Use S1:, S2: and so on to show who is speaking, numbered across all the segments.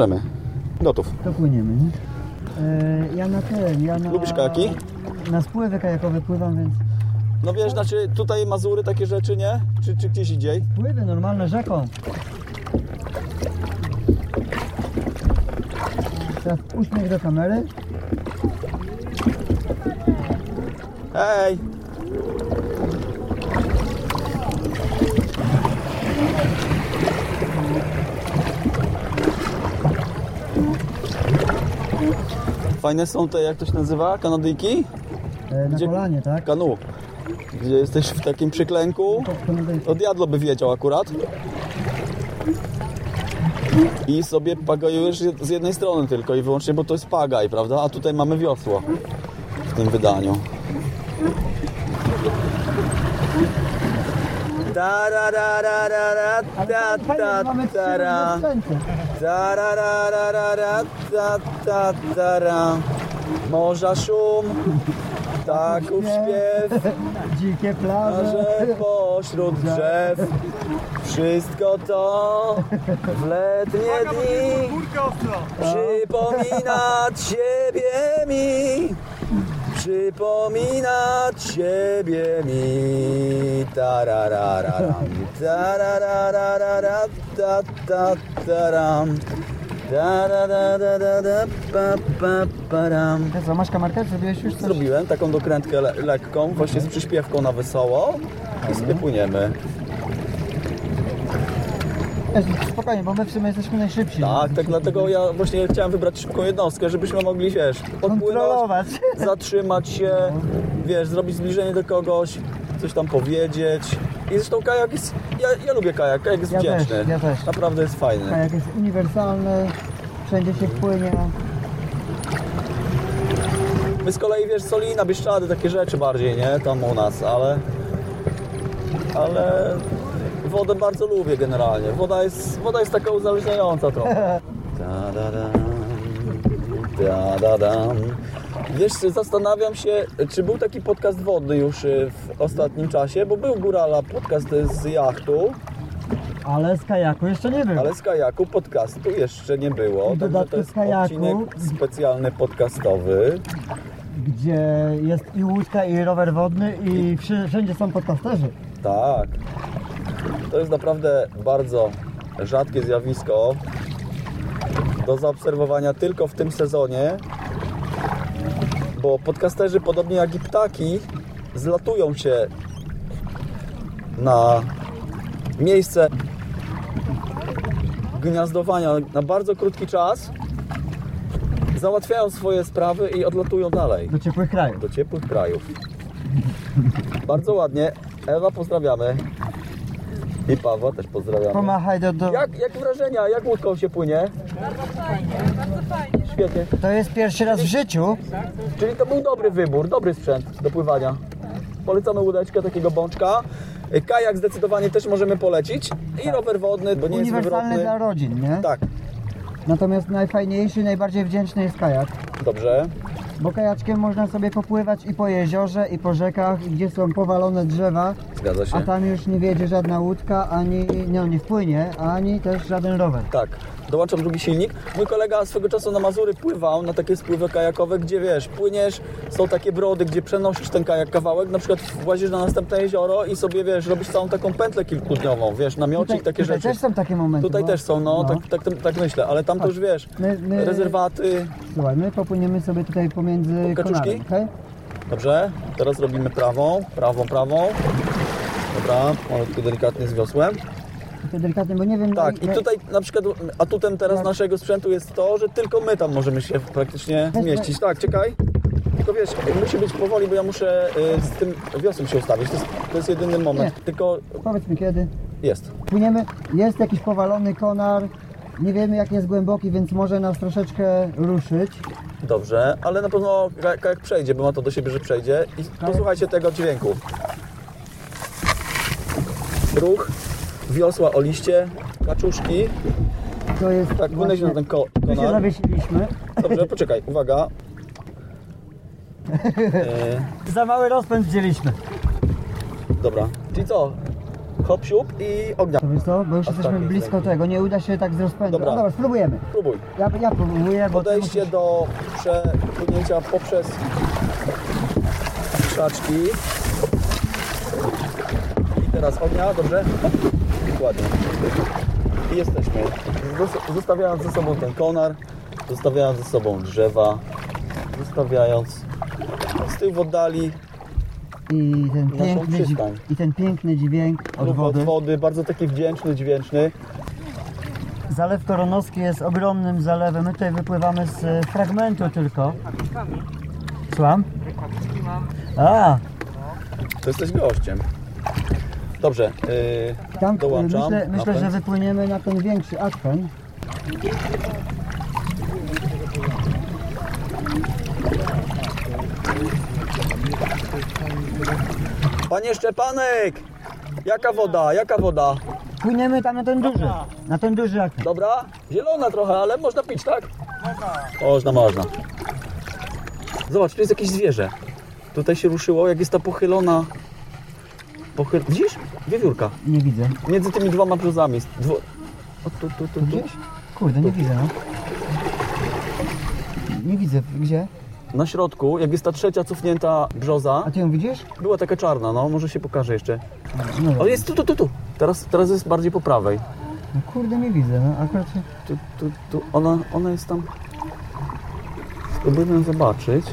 S1: Możemy. Gotów.
S2: To płyniemy, nie? E, ja na ten, ja na...
S1: Lubisz kajaki?
S2: Na spływy kajakowe pływam, więc...
S1: No wiesz, znaczy tutaj Mazury, takie rzeczy, nie? Czy, czy gdzieś indziej?
S2: Pływy normalne rzeką. Teraz uśmiech do kamery.
S1: Hej! Fajne są te, jak to się nazywa? Kanadyjki?
S2: E, na
S1: Gdzie-
S2: kolanie, tak?
S1: Kanu. Gdzie jesteś w takim przyklęku.
S2: To- to nadejdzie.
S1: Od jadlo by wiedział akurat. I sobie pagajujesz z jednej strony tylko i wyłącznie, bo to jest pagaj, prawda? A tutaj mamy wiosło w tym wydaniu. Ta,
S2: fajnie,
S1: ta,
S2: że mamy trzy
S1: tara.
S2: różne sprzęty.
S1: Tarararara, ta, ta, tara. Morza szum, tak śpiew,
S2: Dzikie plaże.
S1: że pośród drzew. Wszystko to w letnie dni przypominać siebie mi. Przypominać siebie mi. Tararararam, tarararara, ta, ta, taram. Tarararara, pa, pa, param.
S2: To co, masz kamerkę? Zrobiłeś już coś?
S1: Zrobiłem taką dokrętkę le lekką, właśnie z przyśpiewką na wesoło i sobie płyniemy.
S2: Spokojnie, bo my w sumie jesteśmy najszybsi.
S1: Tak, tak dlatego ja właśnie chciałem wybrać szybką jednostkę, żebyśmy mogli, wiesz,
S2: Kontrolować.
S1: zatrzymać się, wiesz, zrobić zbliżenie do kogoś, coś tam powiedzieć. I zresztą kajak jest, ja, ja lubię kajak, kajak jest
S2: Ja też,
S1: wdzięczny.
S2: ja też.
S1: Naprawdę jest fajny.
S2: Kajak jest uniwersalny, wszędzie się płynie.
S1: My z kolei, wiesz, Solina, Bieszczady, takie rzeczy bardziej, nie? Tam u nas, ale... Ale... Wodę bardzo lubię generalnie. Woda jest, woda jest taka uzależniająca trochę. Ta-da-dam, ta-da-dam. Wiesz, zastanawiam się, czy był taki podcast wodny już y, w ostatnim czasie, bo był Górala podcast z jachtu,
S2: Ale z kajaku jeszcze nie było.
S1: ale z kajaku podcastu jeszcze nie było. Także to jest
S2: kajaku-
S1: odcinek specjalny podcastowy.
S2: Gdzie jest i łódka, i rower wodny, i wszędzie są podcasterzy.
S1: Tak. To jest naprawdę bardzo rzadkie zjawisko do zaobserwowania tylko w tym sezonie, bo podcasterzy, podobnie jak i ptaki, zlatują się na miejsce gniazdowania na bardzo krótki czas, załatwiają swoje sprawy i odlatują dalej
S2: Do ciepłych krajów.
S1: do ciepłych krajów. Bardzo ładnie. Ewa, pozdrawiamy. I Pawła też pozdrawiamy.
S2: Pomachaj do... do...
S1: Jak, jak wrażenia? Jak łódką się płynie?
S3: Bardzo fajnie, bardzo fajnie.
S1: Świetnie.
S2: To jest pierwszy raz w życiu.
S1: Czyli to był dobry wybór, dobry sprzęt do pływania. Polecamy łódeczkę, takiego bączka. Kajak zdecydowanie też możemy polecić. I rower wodny, bo nie jest
S2: Uniwersalny dla rodzin, nie?
S1: Tak,
S2: Natomiast najfajniejszy i najbardziej wdzięczny jest kajak.
S1: dobrze.
S2: Bo kajaczkiem można sobie popływać i po jeziorze, i po rzekach, gdzie są powalone drzewa,
S1: Zgadza się.
S2: a tam już nie wiedzie żadna łódka, ani no, nie wpłynie, ani też żaden rower.
S1: Tak, dołączam drugi silnik. Mój kolega swego czasu na Mazury pływał na takie spływy kajakowe, gdzie wiesz, płyniesz, są takie brody, gdzie przenosisz ten kajak kawałek, na przykład włazisz na następne jezioro i sobie, wiesz, robisz całą taką pętlę kilkudniową, wiesz, namiocik, takie
S2: tutaj
S1: rzeczy.
S2: też są takie momenty.
S1: Tutaj
S2: bo-
S1: też są, no, Tak, tak, tak, tak myślę, ale tam to już wiesz,
S2: My- my-
S1: rezerwaty.
S2: Słuchaj, my popłyniemy sobie tutaj pomiędzy
S1: Kaczuszki?
S2: okej?
S1: Dobrze, teraz robimy prawą, prawą, prawą. Dobra, malutko delikatnie z wiosłem.
S2: To delikatnie, bo nie wiem...
S1: Tak, i
S2: no-
S1: tutaj na przykład atutem teraz
S2: Jak-
S1: naszego sprzętu jest to, że tylko my tam możemy się praktycznie zmieścić. Tak, czekaj. Tylko wiesz, musi być powoli, bo ja muszę y, z tym wiosłem się ustawić. To jest, to jest jedyny moment.
S2: Nie.
S1: Tylko
S2: Powiedz mi kiedy.
S1: jest.
S2: Płyniemy, jest jakiś powalony konar, Nie wiemy jak jest głęboki, więc może nas troszeczkę ruszyć.
S1: Dobrze, ale na pewno ka- kajak przejdzie, bo ma to do siebie, że przejdzie. I posłuchajcie tego dźwięku. Ruch, wiosła o liście, kaczuszki.
S2: To jest
S1: Tak, wyneś na ten ko-
S2: Tu się
S1: konar.
S2: zawiesiliśmy.
S1: Dobrze, poczekaj, uwaga. E,
S2: Za mały rozpęd wzięliśmy.
S1: dobra, czyli co? Hop, siup i ognia.
S2: To wiesz co, bo już jesteśmy blisko tego, nie uda się tak z rozpędu.
S1: Dobra.
S2: No dobra, spróbujemy.
S1: Próbuj.
S2: Ja, ja próbuję, bo
S1: Podejście
S2: musisz-
S1: do przepłynięcia poprzez krzaczki. I teraz ognia, dobrze? Ładnie. I jesteśmy. Zos- Zostawiając ze sobą ten konar, zostawiając ze sobą drzewa, zostawiając z tyłu w oddali
S2: I ten,
S1: naszą
S2: piękny, dźwięk,
S1: przystań.
S2: I ten piękny dźwięk od
S1: ruch
S2: wody.
S1: od wody, bardzo taki wdzięczny, dźwięczny.
S2: Zalew Koronowski jest ogromnym zalewem. My tutaj wypływamy z e, fragmentu tylko. Słucham? A,
S1: To jesteś gościem. Dobrze, yy,
S2: tam e,
S1: dołączam.
S2: myślę, myślę że wypłyniemy na ten większy akwen.
S1: Panie Szczepanek! Jaka woda? Jaka woda?
S2: Płyniemy tam na ten duży. Na ten duży akwen.
S1: Dobra? Zielona trochę, ale można pić, tak? Można. Można, Zobacz, tu jest jakieś zwierzę. Tutaj się ruszyło, jak jest ta pochylona... Pochyl... Widzisz? Wiewiórka.
S2: Nie widzę.
S1: Między tymi dwoma brzozami. Dwo... O, tu, tu, tu, tu.
S2: Gdzieś? Kurde, nie widzę no. Nie widzę. Gdzie?
S1: Na środku, jak jest ta trzecia cofnięta brzoza,
S2: A ty ją widzisz?
S1: była taka czarna, no, może się pokaże jeszcze.
S2: No,
S1: jest tu, tu, tu, tu. Teraz, teraz jest bardziej po prawej.
S2: no kurde, nie widzę. No akurat.
S1: Tu, tu, tu. Ona, ona jest tam. Spróbujmy ją zobaczyć.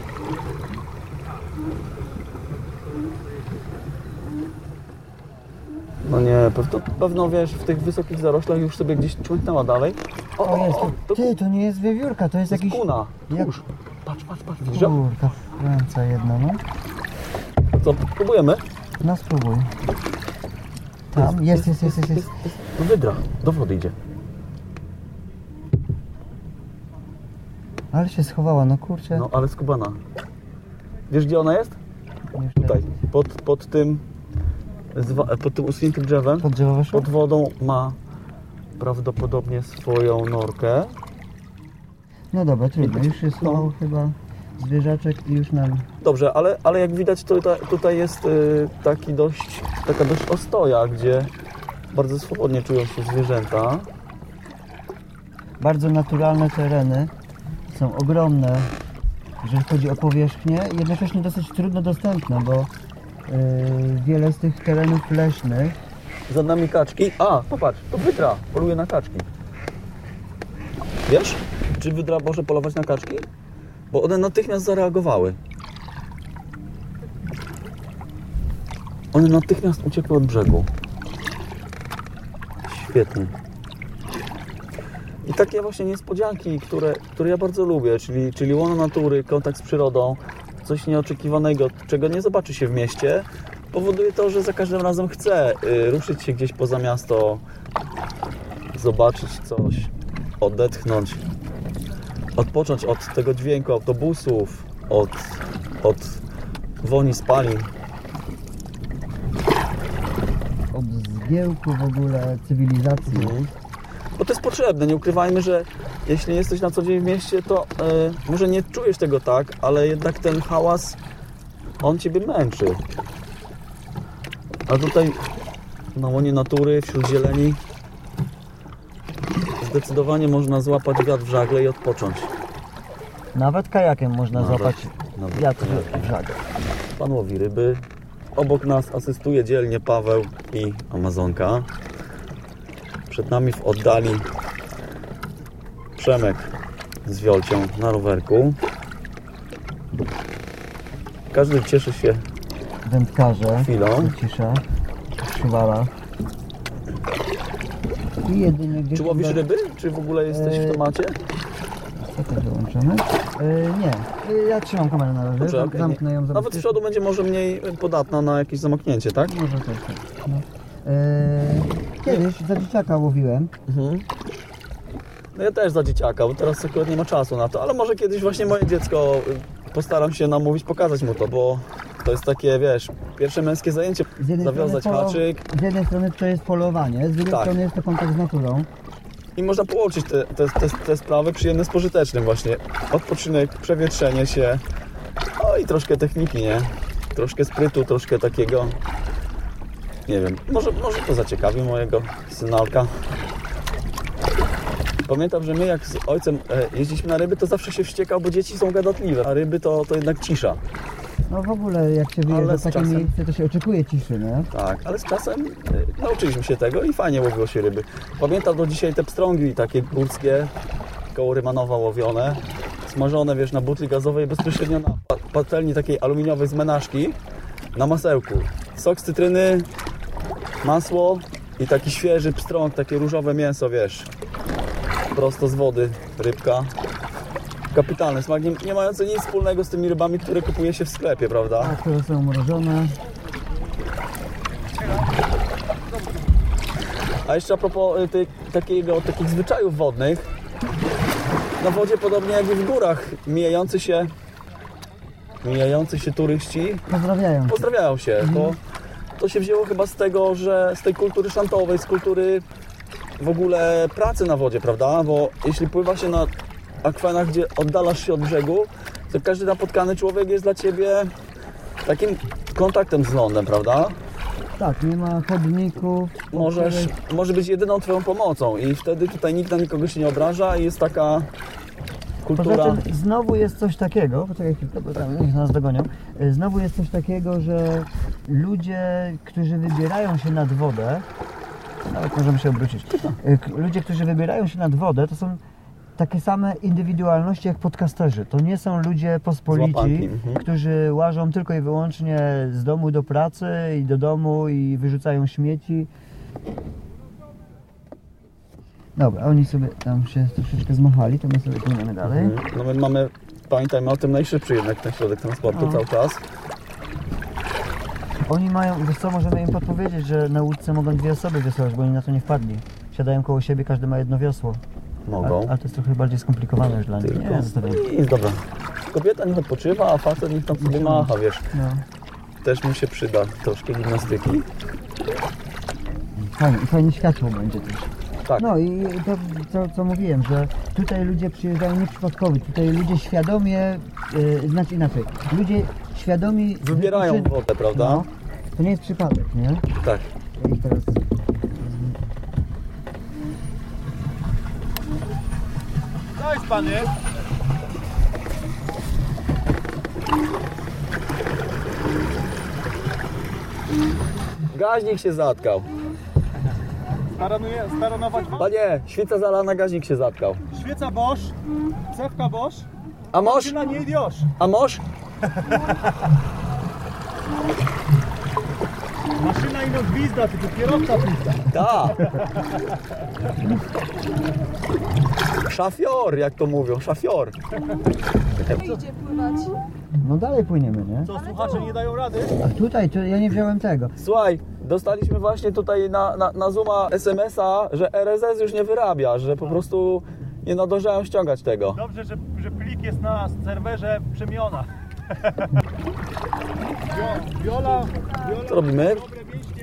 S1: No nie, pewno, pewno wiesz, w tych wysokich zaroślach już sobie gdzieś człęknęła dalej. O,
S2: O, jest.
S1: to,
S2: Ty, to nie jest wiewiórka, to jest
S1: to jest
S2: jakiś...
S1: kuna. Tuż. Patrz, patrz, patrz, widzisz?
S2: Kurka, ręce jedna, no.
S1: Co, próbujemy?
S2: No spróbuj. Tam, jest, jest, jest, jest, jest.
S1: No wydra, do wody idzie.
S2: Ale się schowała, no kurczę.
S1: No, ale skubana. Wiesz, gdzie ona jest? Tutaj, pod, pod tym, pod tym usuniętym drzewem.
S2: Pod drzewo weszło?
S1: Pod wodą ma prawdopodobnie swoją norkę.
S2: No dobra, trudno. Już się schował chyba zwierzaczek i już nam...
S1: Dobrze, ale, ale jak widać tutaj, tutaj jest y, taki dość, taka dość ostoja, gdzie bardzo swobodnie czują się zwierzęta.
S2: Bardzo naturalne tereny. Są ogromne, jeżeli chodzi o powierzchnię. i Jednocześnie dosyć trudno dostępne, bo wiele z tych terenów leśnych
S1: Za nami kaczki. A, popatrz, to wydra poluje na kaczki. Wiesz, czy wydra może polować na kaczki? Bo one natychmiast zareagowały. One natychmiast uciekły od brzegu. Świetnie. I takie właśnie niespodzianki, które, które ja bardzo lubię, czyli, czyli łono natury, kontakt z przyrodą, coś nieoczekiwanego, czego nie zobaczy się w mieście, powoduje to, że za każdym razem chcę y, ruszyć się gdzieś poza miasto, zobaczyć coś, odetchnąć, odpocząć od tego dźwięku autobusów, od, od woni spalin.
S2: od zgiełku w ogóle cywilizacji.
S1: Bo to jest potrzebne, nie ukrywajmy, że jeśli jesteś na co dzień w mieście, to y, może nie czujesz tego tak, ale jednak ten hałas, on Ciebie męczy. A tutaj na łonie natury, wśród zieleni, zdecydowanie można złapać wiatr w żagle i odpocząć.
S2: Nawet kajakiem można
S1: Nawet-
S2: złapać
S1: nawet
S2: wiatr
S1: kajakiem.
S2: w żagle.
S1: Pan łowi ryby. Obok nas asystuje dzielnie Paweł i Amazonka. Przed nami w oddali Przemek z Wiolcią na rowerku. Każdy cieszy się
S2: Wędkarze,
S1: chwilą.
S2: cisza, przywala. I jedynie.
S1: Czy łowisz ryby? Czy w ogóle jesteś w temacie?
S2: Co to wyłączymy? E, nie, E, ja trzymam kamerę na razie,
S1: Dobrze,
S2: Zam-
S1: okej,
S2: zamknę ją.
S1: Nawet z przodu będzie może mniej podatna na jakieś zamknięcie, tak?
S2: Może też tak. No. E, kiedyś za dzieciaka łowiłem.
S1: Mhm. No ja też za dzieciaka, bo teraz akurat nie ma czasu na to, ale może kiedyś właśnie moje dziecko y, postaram się namówić, pokazać mu to, bo to jest takie, wiesz, pierwsze męskie zajęcie, zawiązać
S2: polo-
S1: haczyk
S2: z jednej strony to jest polowanie, z drugiej
S1: Tak.
S2: strony jest to kontakt z naturą.
S1: i można połączyć te, te, te, te sprawy przyjemne z pożytecznym właśnie. Odpoczynek, przewietrzenie się, no i troszkę techniki, nie? Troszkę sprytu, troszkę takiego, nie wiem, może, może to zaciekawi mojego synalka. Pamiętam, że my jak z ojcem e, jeździliśmy na ryby, to zawsze się wściekał, bo dzieci są gadatliwe, a ryby to, to jednak cisza.
S2: No w ogóle jak się wyjeżdża
S1: z
S2: w takie
S1: czasem-
S2: miejsce, to się oczekuje ciszy, nie?
S1: Tak, ale z czasem e, nauczyliśmy się tego i fajnie łowiło się ryby. Pamiętam do dzisiaj te pstrągi takie górskie, koło Rymanowa łowione, smażone, wiesz, na butli gazowej bezpośrednio na pa- patelni takiej aluminiowej z menażki na masełku. Sok z cytryny, masło i taki świeży pstrąg, takie różowe mięso, wiesz, prosto z wody, rybka. Kapitalny smak, nie, nie mający nic wspólnego z tymi rybami, które kupuje się w sklepie, prawda?
S2: A które są mrożone.
S1: A jeszcze a propos y, ty, takiego, takich zwyczajów wodnych, na wodzie podobnie jak i w górach mijający się mijający się turyści
S2: Pozdrawiają.
S1: pozdrawiają się, bo to się wzięło chyba z tego, że z tej kultury szantowej, z kultury w ogóle pracy na wodzie, prawda? Bo jeśli pływa się na akwenach, gdzie oddalasz się od brzegu, to każdy napotkany człowiek jest dla ciebie takim kontaktem z lądem, prawda?
S2: Tak, nie ma chodników.
S1: możesz,
S2: których-
S1: może być jedyną Twoją pomocą i wtedy tutaj nikt na nikogo się nie obraża i jest taka
S2: Poza
S1: kultura...
S2: tym znowu jest coś takiego, poczekaj chwilkę, bo tam niech nas dogonią. Znowu jest coś takiego, że ludzie, którzy wybierają się nad wodę, nawet możemy się obrócić, Y, ludzie, którzy wybierają się nad wodę, to są takie same indywidualności jak podcasterzy. To nie są ludzie pospolici,
S1: mhm.
S2: którzy łażą tylko i wyłącznie z domu do pracy i do domu i wyrzucają śmieci. Dobra, oni sobie tam się troszeczkę zmachali, to my sobie płyniemy dalej.
S1: No my mamy, pamiętajmy o tym, najszybszy jednak ten środek transportu
S2: No.
S1: cały czas.
S2: Oni mają, wiesz co, możemy im podpowiedzieć, że na łódce mogą dwie osoby wiosłować, bo oni na to nie wpadli. Siadają koło siebie, każdy ma jedno wiosło.
S1: Mogą.
S2: Ale, to jest trochę bardziej skomplikowane już dla nich.
S1: Tylko.
S2: Nie, zostawiam.
S1: Nic, dobra. Kobieta niech odpoczywa, a facet niech tam sobie macha, wiesz.
S2: No.
S1: Też mu się przyda troszkę gimnastyki.
S2: Fajnie, i fajnie światło będzie też.
S1: Tak.
S2: No i to, co, co mówiłem, że tutaj ludzie przyjeżdżają nieprzypadkowo, tutaj ludzie świadomie, yy, znaczy inaczej, ludzie świadomi...
S1: Wybierają
S2: wypoczyn-
S1: wodę, prawda?
S2: No, to nie jest przypadek, nie?
S1: Tak.
S2: Ich teraz...
S4: To jest pany.
S1: Gaźnik się zatkał.
S4: Staranuje, staranować wam.
S1: Panie, świeca zalana, gaźnik się zatkał.
S4: Świeca Bosch, cewka Bosch,
S1: A moż?
S4: maszyna nie idiosz.
S1: A moż?
S4: Ino gwizda, tylko kierowca pizda.
S1: Tak. Szafior, jak to mówią, szafior.
S3: Idzie pływać.
S2: No dalej płyniemy, nie?
S4: Co, słuchacze nie dają rady?
S2: A tutaj, to ja nie wziąłem tego.
S1: Słuchaj, dostaliśmy właśnie tutaj na, na, na Zooma SMS-a, że RSS już nie wyrabia, że po prostu nie nadążają ściągać tego.
S4: Dobrze, że, że plik jest na serwerze przemiona. Wio- Viola, Viola,
S1: Co robimy?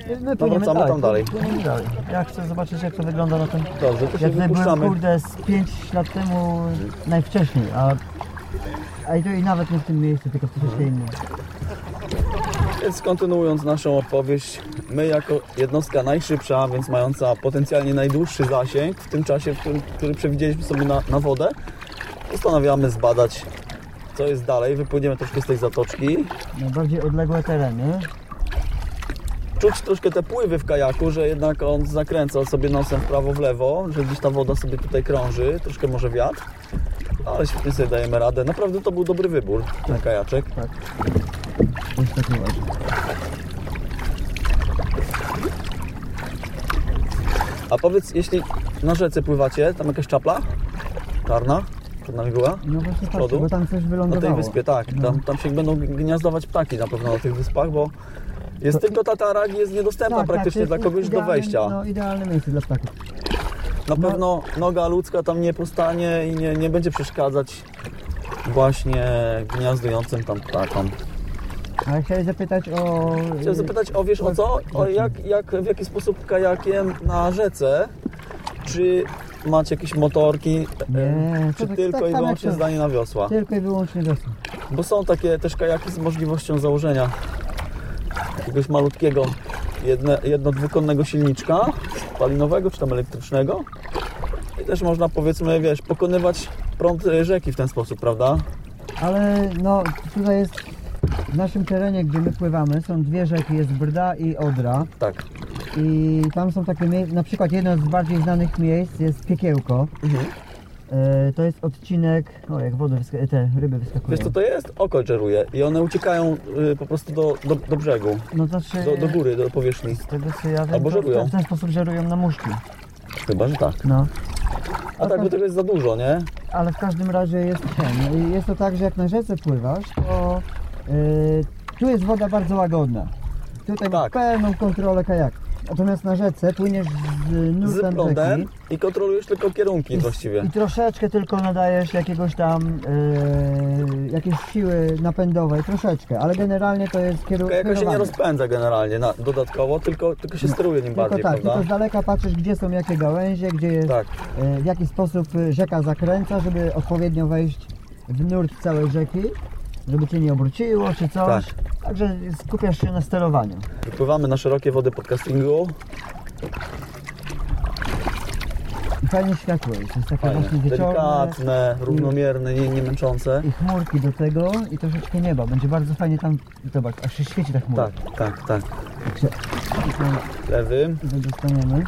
S4: Mięśnie.
S2: My płyniemy
S1: tam dalej.
S2: Płyniemy dalej. Ja chcę zobaczyć jak to wygląda na tym...
S1: Dobrze, to się
S2: Ja tutaj byłem
S1: wypuszczamy.
S2: kurde z 5 lat temu najwcześniej, a, a i to i nawet nie w tym miejscu, tylko w troszeczkę innym.
S1: Więc kontynuując naszą opowieść, my jako jednostka najszybsza, więc mająca potencjalnie najdłuższy zasięg w tym czasie, w którym, który przewidzieliśmy sobie na, na wodę, postanawiamy zbadać, co jest dalej. Wypłyniemy troszkę z tej zatoczki.
S2: Najbardziej odległe tereny.
S1: Czuć troszkę te pływy w kajaku, że jednak on zakręca sobie nosem w prawo, w lewo, że gdzieś ta woda sobie tutaj krąży, troszkę może wiatr. Ale świetnie sobie dajemy radę. Naprawdę to był dobry wybór, ten kajaczek.
S2: Tak. Już tak uważam.
S1: A powiedz, jeśli na rzece pływacie, tam jakaś czapla? Czarna? Przed nami była?
S2: No właśnie
S1: przodu?
S2: bo tam coś
S1: Na
S2: wylądowało.
S1: tej wyspie, tak.
S2: No.
S1: Tam, tam się będą gniazdować ptaki na pewno na tych wyspach, bo jest tylko tatarak i jest niedostępna
S2: Tak, tak, to
S1: praktycznie
S2: jest
S1: dla kogoś do wejścia.
S2: No idealne miejsce dla ptaków.
S1: Na
S2: No.
S1: pewno noga ludzka tam nie postanie i nie, nie będzie przeszkadzać właśnie gniazdującym tam ptakom.
S2: Ale chciałem zapytać o...
S1: Chciałem zapytać o wiesz o co? O jak, jak, w jaki sposób kajakiem na rzece? Czy macie jakieś motorki?
S2: Nie,
S1: e,
S2: to
S1: czy
S2: tak-
S1: tylko
S2: tak
S1: i wyłącznie
S2: to-
S1: zdanie na wiosła?
S2: Tylko i wyłącznie wiosna.
S1: Bo są takie też kajaki z możliwością założenia jakiegoś malutkiego jedne, jedno dwukonnego silniczka spalinowego czy tam elektrycznego i też można powiedzmy, wiesz, pokonywać prąd e, rzeki w ten sposób, prawda?
S2: Ale no tutaj jest w naszym terenie, gdzie my pływamy, są dwie rzeki, jest Brda i Odra.
S1: Tak.
S2: I tam są takie miejsca, na przykład jedno z bardziej znanych miejsc jest Piekiełko.
S1: Mhm.
S2: E, to jest odcinek, o jak wody, wyska- te ryby wyskakują.
S1: Wiesz co to jest? Oko żeruje i one uciekają y, po prostu do, do, do brzegu,
S2: No to znaczy,
S1: do, do góry, do powierzchni.
S2: z tego co ja wiem,
S1: Albo
S2: to
S1: żerują.
S2: w ten sposób żerują na muszki.
S1: Chyba, że tak.
S2: No.
S1: A tak, bo tego jest za dużo, nie?
S2: Ale w każdym razie jest ten. Jest to tak, że jak na rzece pływasz, to yy, tu jest woda bardzo łagodna. Tutaj masz
S1: Tak.
S2: pełną kontrolę kajaku. Natomiast na rzece płyniesz z
S1: Z
S2: nurtem
S1: prądem
S2: rzeki
S1: i kontrolujesz tylko kierunki właściwie.
S2: i troszeczkę tylko nadajesz jakiegoś tam yy, jakiejś siły napędowej, troszeczkę, ale generalnie to jest kieru-
S1: Kajaka się nie rozpędza generalnie na, dodatkowo, tylko, tylko się steruje nim
S2: Tylko
S1: bardziej,
S2: tak,
S1: prawda?
S2: tylko z daleka patrzysz, gdzie są jakie gałęzie, gdzie jest
S1: Tak.
S2: E, w jaki sposób e, rzeka zakręca, żeby odpowiednio wejść w nurt całej rzeki, żeby cię nie obróciło czy coś.
S1: Tak.
S2: Także skupiasz się na sterowaniu.
S1: Wypływamy na szerokie wody podcastingu.
S2: I fajnie światło jest, jest takie
S1: Fajne,
S2: właśnie wieczorne
S1: delikatne, równomierne, nie, nie męczące.
S2: i chmurki do tego i troszeczkę nieba. Będzie bardzo fajnie tam, zobacz, aż się świeci ta chmura.
S1: Tak, tak, tak.
S2: Jak się
S1: Lewym.
S2: dostaniemy.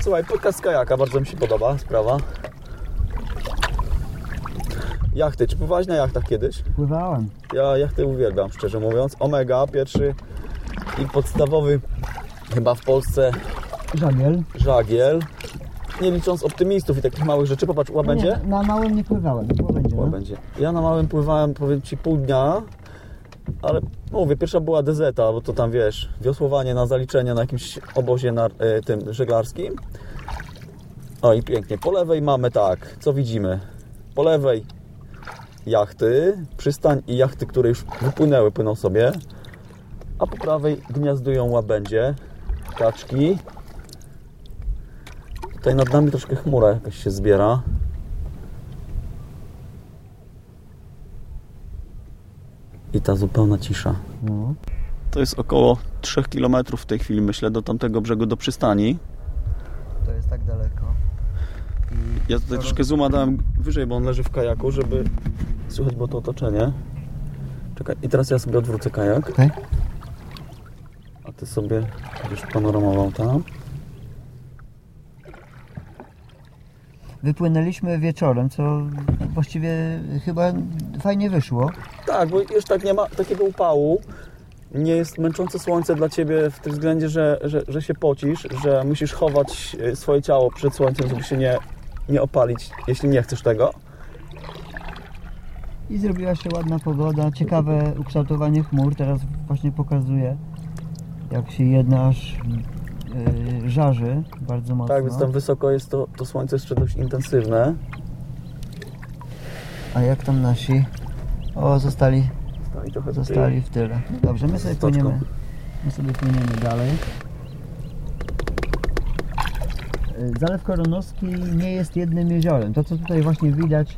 S1: Słuchaj, podcast kajaka, bardzo mi się podoba sprawa. Jachty, czy pływałeś na jachtach kiedyś?
S2: Pływałem.
S1: Ja jachty uwielbiam, szczerze mówiąc. Omega, pierwszy i podstawowy chyba w Polsce
S2: Żagiel.
S1: żagiel. Nie licząc optymistów i takich małych rzeczy. Popatrz, łabędzie?
S2: Nie, na małym nie pływałem, było będzie. No.
S1: Łabędzie. Ja na małym pływałem, powiem Ci, pół dnia, ale mówię, pierwsza była DZ, bo to tam wiesz, wiosłowanie na zaliczenie na jakimś obozie na, e, tym żeglarskim. O i pięknie. Po lewej mamy tak, co widzimy? Po lewej jachty, przystań i jachty, które już wypłynęły, płyną sobie. A po prawej gniazdują łabędzie, kaczki. Tutaj nad nami troszkę chmura jakaś się zbiera. I ta zupełna cisza.
S2: No.
S1: To jest około 3 km w tej chwili, myślę, do tamtego brzegu, do przystani.
S2: To jest tak daleko.
S1: Ja tutaj troszkę zooma dałem wyżej, bo on leży w kajaku, żeby słychać było to otoczenie. Czekaj, i teraz ja sobie odwrócę kajak,
S2: Okej.
S1: a ty sobie będziesz panoramował tam.
S2: Wypłynęliśmy wieczorem, co właściwie chyba fajnie wyszło.
S1: Tak, bo już tak nie ma takiego upału. Nie jest męczące słońce dla Ciebie w tym względzie, że, że, że się pocisz, że musisz chować e, swoje ciało przed słońcem, żeby się nie, nie opalić, jeśli nie chcesz tego.
S2: I zrobiła się ładna pogoda, ciekawe ukształtowanie chmur. Teraz właśnie pokazuje, jak się jedna aż yy, żarzy bardzo mocno.
S1: Tak, więc tam wysoko jest to, to słońce jeszcze dość intensywne.
S2: A jak tam nasi? O, zostali,
S1: Stali trochę
S2: zostali w tyle. Dobrze, my sobie płyniemy, my sobie płyniemy dalej. Yy, Zalew Koronowski nie jest jednym jeziorem. To, co tutaj właśnie widać,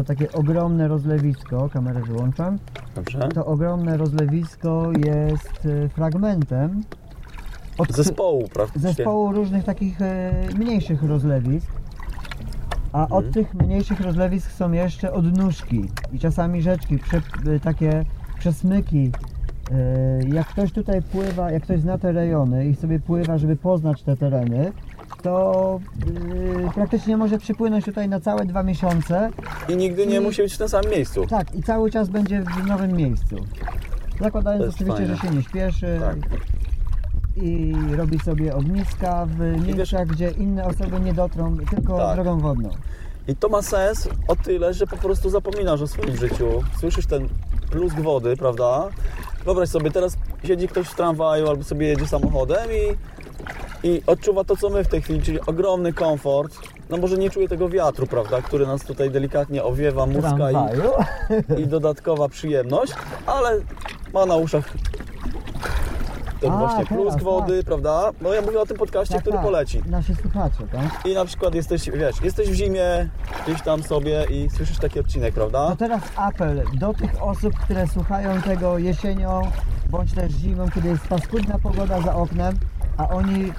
S2: to takie ogromne rozlewisko. Kamerę wyłączam.
S1: Dobrze.
S2: To ogromne rozlewisko jest e, fragmentem od
S1: Zespołu, prawda?
S2: zespołu różnych takich e, mniejszych rozlewisk. A od
S1: Mhm.
S2: tych mniejszych rozlewisk są jeszcze odnóżki i czasami rzeczki, prze, e, takie przesmyki. Jak ktoś tutaj pływa, jak ktoś zna te rejony i sobie pływa, żeby poznać te tereny, to e, praktycznie może przypłynąć tutaj na całe dwa miesiące
S1: I nigdy nie
S2: I-
S1: musi być w tym samym miejscu.
S2: tak, i cały czas będzie w nowym miejscu. Zakładając oczywiście,
S1: fajne.
S2: że się nie śpieszy
S1: Tak.
S2: i robi sobie ogniska w
S1: wiesz-
S2: miejscach, gdzie inne osoby nie dotrą, tylko
S1: Tak.
S2: drogą wodną.
S1: I to ma sens o tyle, że po prostu zapominasz o swoim życiu. Słyszysz ten plusk wody, prawda? Wyobraź sobie, teraz siedzi ktoś w tramwaju albo sobie jedzie samochodem i i odczuwa to, co my w tej chwili, czyli ogromny komfort. No może nie czuje tego wiatru, prawda, który nas tutaj delikatnie owiewa, muska i, i dodatkowa przyjemność, ale ma na uszach ten
S2: A,
S1: właśnie
S2: teraz,
S1: plusk wody, prawda? No ja mówię o tym podcaście,
S2: Tak,
S1: który
S2: tak.
S1: poleci.
S2: Nasi słuchacze, tak?
S1: I na przykład jesteś, wiesz, jesteś w zimie gdzieś tam sobie i słyszysz taki odcinek, prawda?
S2: To teraz apel do tych osób, które słuchają tego jesienią, bądź też zimą, kiedy jest paskudna pogoda za oknem, a oni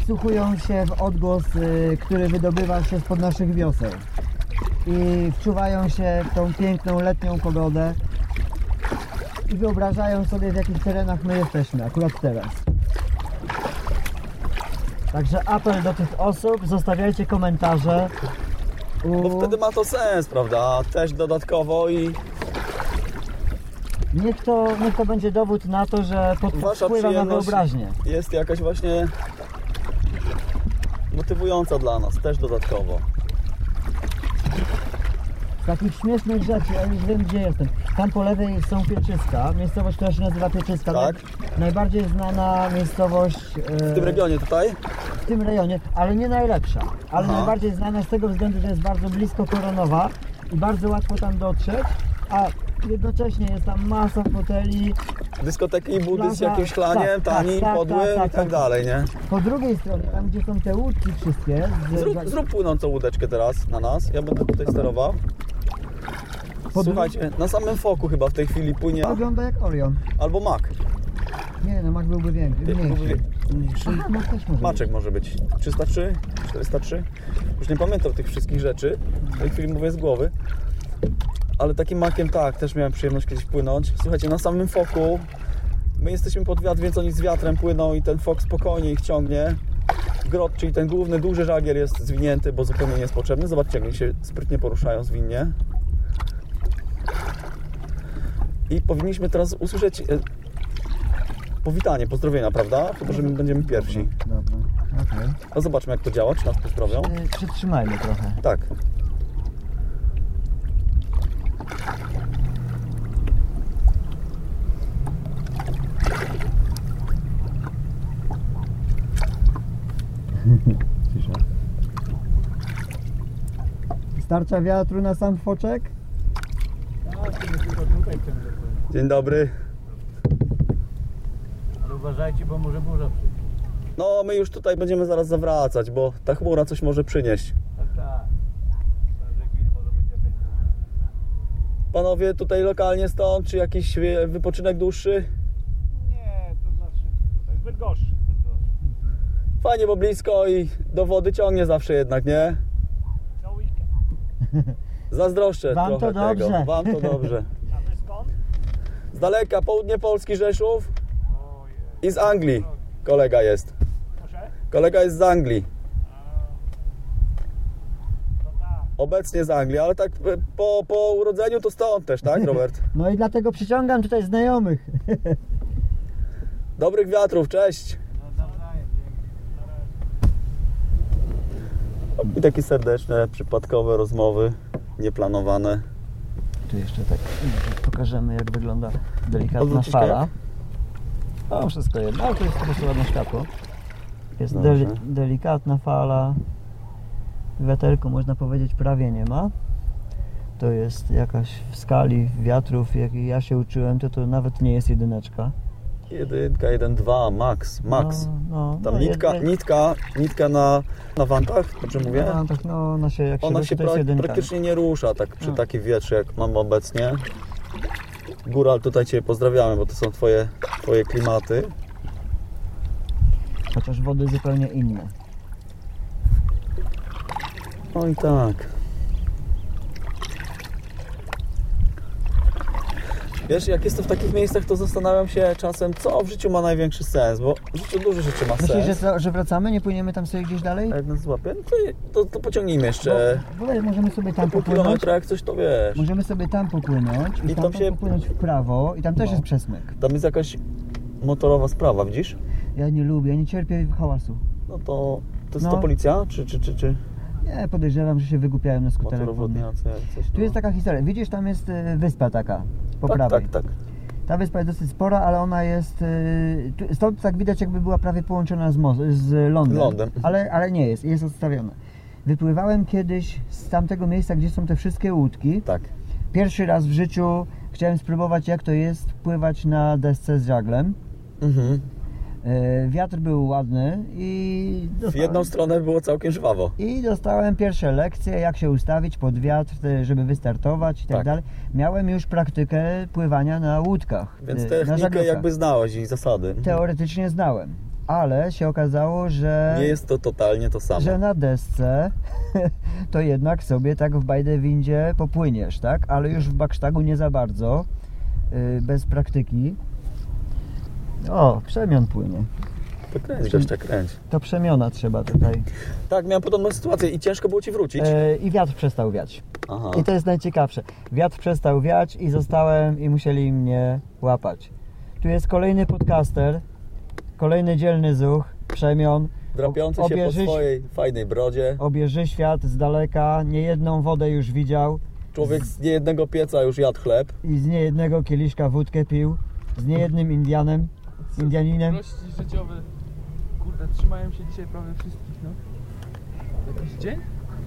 S2: wsłuchują się w odgłos, y, który wydobywa się spod naszych wioseł. I wczuwają się w tą piękną letnią pogodę i wyobrażają sobie, w jakich terenach my jesteśmy akurat teraz. Także apel do tych osób, zostawiajcie komentarze. U...
S1: Bo wtedy ma to sens, prawda? Też dodatkowo i
S2: Niech to, niech to będzie dowód na to, że pod,
S1: Wasza
S2: wpływa na wyobraźnię.
S1: jest jakaś właśnie motywująca dla nas, też dodatkowo.
S2: Z takich śmiesznych rzeczy, ja już wiem gdzie jestem. Tam po lewej są Pieczyska, miejscowość, która się nazywa Pieczyska.
S1: Tak.
S2: Naj, najbardziej znana miejscowość e,
S1: W tym regionie tutaj?
S2: w tym rejonie, ale nie najlepsza. Ale
S1: Aha.
S2: najbardziej znana z tego względu, że jest bardzo blisko Koronowa i bardzo łatwo tam dotrzeć, a jednocześnie jest tam masa foteli.
S1: Dyskoteki, budy z jakimś chlaniem,
S2: tak,
S1: tani,
S2: tak, tak,
S1: podły
S2: tak,
S1: i
S2: tak,
S1: tak
S2: tak.
S1: dalej, nie?
S2: Po drugiej stronie, tam gdzie są te łódki wszystkie, z,
S1: Zrób, zrób płynącą łódeczkę teraz na nas, ja będę tutaj sterował.
S2: Po
S1: Słuchajcie, na samym foku chyba w tej chwili płynie
S2: wygląda jak Orion.
S1: albo mak.
S2: Nie no, Mac byłby większy, mniejszy.
S1: mniejszy.
S2: Aha, Mac też może
S1: Maczek może być 303, 403. Już nie pamiętam tych wszystkich rzeczy. W tej chwili mówię z głowy. Ale takim makiem tak, też miałem przyjemność kiedyś płynąć. Słuchajcie, na samym foku my jesteśmy pod wiatr, więc oni z wiatrem płyną i ten fok spokojnie ich ciągnie. Grot, czyli ten główny, duży żagier jest zwinięty, bo zupełnie nie jest potrzebny. Zobaczcie, jak oni się sprytnie poruszają zwinnie. I powinniśmy teraz usłyszeć e, powitanie, pozdrowienia, prawda? Chyba, że my będziemy pierwsi.
S2: Dobra, okej.
S1: No zobaczmy jak to działa, czy nas pozdrowią.
S2: Okay. Przytrzymajmy trochę.
S1: Tak.
S2: Cisza. Starcza wiatru na sam foczek?
S1: Dzień dobry.
S4: Ale uważajcie, bo może burza przyjść.
S1: No my już tutaj będziemy zaraz zawracać, bo ta chmura coś może przynieść.
S4: Tak, tak.
S1: Panowie tutaj lokalnie stąd, czy jakiś e, wypoczynek dłuższy?
S4: Nie, to znaczy tutaj. Zbyt gorszy.
S1: Fajnie, bo blisko i do wody ciągnie zawsze jednak, nie? Zazdroszczę
S2: Wam
S1: trochę
S2: to
S1: tego.
S2: dobrze.
S1: Wam to dobrze.
S4: A wy skąd?
S1: Z daleka, południe Polski, Rzeszów i z Anglii kolega jest.
S4: Proszę?
S1: Kolega jest z Anglii.
S4: Tak.
S1: Obecnie z Anglii, ale tak po, po urodzeniu to stąd też, tak Robert?
S2: No i dlatego przyciągam tutaj znajomych.
S1: Dobrych wiatrów, cześć!
S4: No nawzajem, dzięki. Na razie.
S1: I takie serdeczne, przypadkowe rozmowy, nieplanowane.
S2: Tu jeszcze tak pokażemy jak wygląda delikatna fala. O, wszystko jedno, ale to jest po prostu ładne światło. Jest
S1: Dobrze.
S2: delikatna fala. Wiaterku można powiedzieć prawie nie ma. To jest jakaś w skali wiatrów, jakiej ja się uczyłem, to to nawet nie jest jedyneczka.
S1: Jedynka, jeden, dwa, max, max.
S2: No, no,
S1: Tam
S2: no,
S1: nitka, nitka, nitka na, na wantach, czym mówię?
S2: No, tak, no, ona się jak
S1: Ona się praktycznie nie rusza tak przy
S2: No.
S1: takim wietrze jak mamy obecnie. Góral, tutaj Cię pozdrawiamy, bo to są Twoje, twoje klimaty.
S2: Chociaż wody zupełnie inne.
S1: No i tak. Wiesz, jak jestem w takich miejscach, to zastanawiam się czasem, co w życiu ma największy sens, bo w życiu dużo rzeczy ma
S2: Myślisz, że,
S1: sens.
S2: że wracamy? Nie płyniemy tam sobie gdzieś dalej?
S1: A jak nas złapie, no to, to, to pociągnijmy jeszcze
S2: Bo, bo możemy sobie tam
S1: pół
S2: popłynąć.
S1: kilometra, jak coś to wiesz.
S2: Możemy sobie tam popłynąć i,
S1: I
S2: tam,
S1: tam się-
S2: popłynąć w prawo i tam też
S1: No.
S2: jest przesmyk.
S1: Tam jest jakaś motorowa sprawa, widzisz?
S2: Ja nie lubię, nie cierpię hałasu.
S1: No to, to jest
S2: No.
S1: to policja? Czy, czy, czy, czy
S2: Nie, podejrzewam, że się wygłupiają na skuterach wodnych.
S1: Coś,
S2: Tu jest taka historia. Widzisz, tam jest e, wyspa taka po
S1: tak,
S2: prawej.
S1: tak, tak.
S2: Ta wyspa jest dosyć spora, ale ona jest. tu- Stąd tak widać, jakby była prawie połączona z, z Londem.
S1: Londem.
S2: Ale, ale nie jest, jest odstawiona. Wypływałem kiedyś z tamtego miejsca, gdzie są te wszystkie łódki.
S1: Tak.
S2: Pierwszy raz w życiu chciałem spróbować, jak to jest pływać na desce z żaglem.
S1: Mhm.
S2: E, Wiatr był ładny i
S1: W
S2: dostałem,
S1: jedną stronę było całkiem żwawo.
S2: i dostałem pierwsze lekcje, jak się ustawić pod wiatr, żeby wystartować i tak,
S1: Tak.
S2: dalej. Miałem już praktykę pływania na łódkach.
S1: Więc
S2: e,
S1: technikę jakby znałeś i zasady.
S2: Teoretycznie znałem, ale się okazało, że,
S1: Nie jest to totalnie to samo.
S2: że na desce to jednak sobie tak w bajdewindzie popłyniesz, tak? Ale już w baksztagu nie za bardzo, y, bez praktyki. O, przemian płynie.
S1: To kręć, gościa, kręć.
S2: To przemiona trzeba tutaj.
S1: Tak, miałem podobną sytuację i ciężko było ci wrócić.
S2: E, I wiatr przestał wiać.
S1: Aha.
S2: I to jest najciekawsze. Wiatr przestał wiać i zostałem i musieli mnie łapać. Tu jest kolejny podcaster, kolejny dzielny zuch, przemion.
S1: Drapiący się po swojej fajnej brodzie.
S2: Obieży świat z daleka, niejedną wodę już widział
S1: Człowiek z niejednego pieca już jadł chleb.
S2: i z niejednego kieliszka wódkę pił, z niejednym Indianem, Indianinem.
S4: Trudności życiowe, kurde, trzymają się dzisiaj prawie wszystkich, no. Jakiś dzień?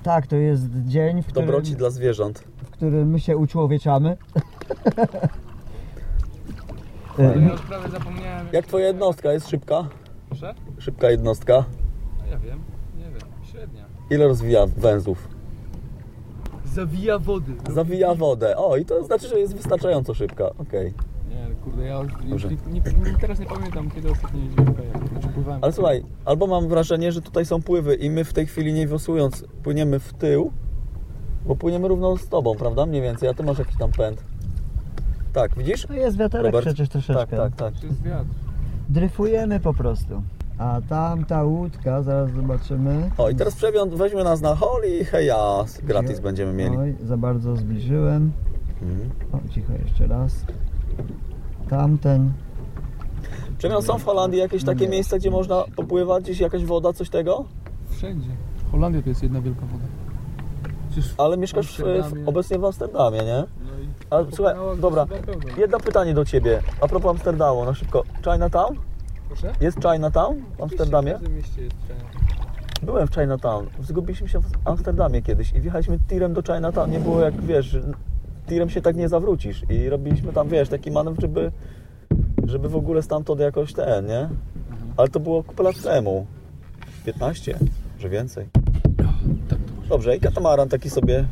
S2: Tak, to jest dzień, w którym,
S1: Dobroci dla zwierząt.
S2: w którym my się uczłowieczamy.
S4: Ja
S2: E,
S4: już prawie zapomniałem.
S1: Jak twoja jednostka jest szybka?
S4: Proszę?
S1: Szybka jednostka.
S4: A ja wiem, nie wiem, średnia.
S1: Ile rozwija węzłów?
S4: Zawija wody.
S1: Zawija wodę. O, i to znaczy, że jest wystarczająco szybka. Okej.
S4: Kurde, ja już, nie, nie, teraz nie pamiętam, kiedy ostatnio jeździłem kajakiem. Znaczy pływałem.
S1: Ale słuchaj, albo mam wrażenie, że tutaj są pływy i my w tej chwili nie wiosłując płyniemy w tył, bo płyniemy równo z tobą, prawda? Mniej więcej, a ty masz jakiś tam pęd. Tak, widzisz?
S2: To jest wiaterek
S1: Robert?
S2: przecież troszeczkę.
S1: Tak, tak, tak.
S4: To jest wiatr.
S2: Dryfujemy po prostu. A tamta łódka, zaraz zobaczymy.
S1: O, i teraz przewiąd weźmie nas na hol i heja, gratis będziemy mieli.
S2: Oj, za bardzo zbliżyłem.
S1: Mhm.
S2: O, cicho jeszcze raz. Tamten.
S1: Przemian, są w Holandii jakieś takie miejsca, gdzie można popływać, gdzieś jakaś woda, coś tego?
S4: Wszędzie. Holandia to jest jedna wielka woda. Przecież
S1: Ale mieszkasz w, obecnie w Amsterdamie, nie?
S4: No i
S1: Ale słuchaj, dobra, jedno pytanie do Ciebie. A propos Amsterdamu, na szybko. Chinatown?
S4: Proszę?
S1: Jest Chinatown w Amsterdamie?
S4: W każdym mieście jest China.
S1: Byłem w Chinatown. Zgubiliśmy się w Amsterdamie kiedyś i wjechaliśmy tirem do Chinatown. Nie było jak, wiesz, tirem się tak nie zawrócisz. I robiliśmy tam, wiesz, taki manewr, żeby, żeby w ogóle stamtąd jakoś ten, nie? Ale to było kupę lat temu. 15, że więcej.
S4: Tak może.
S1: Dobrze, i katamaran taki sobie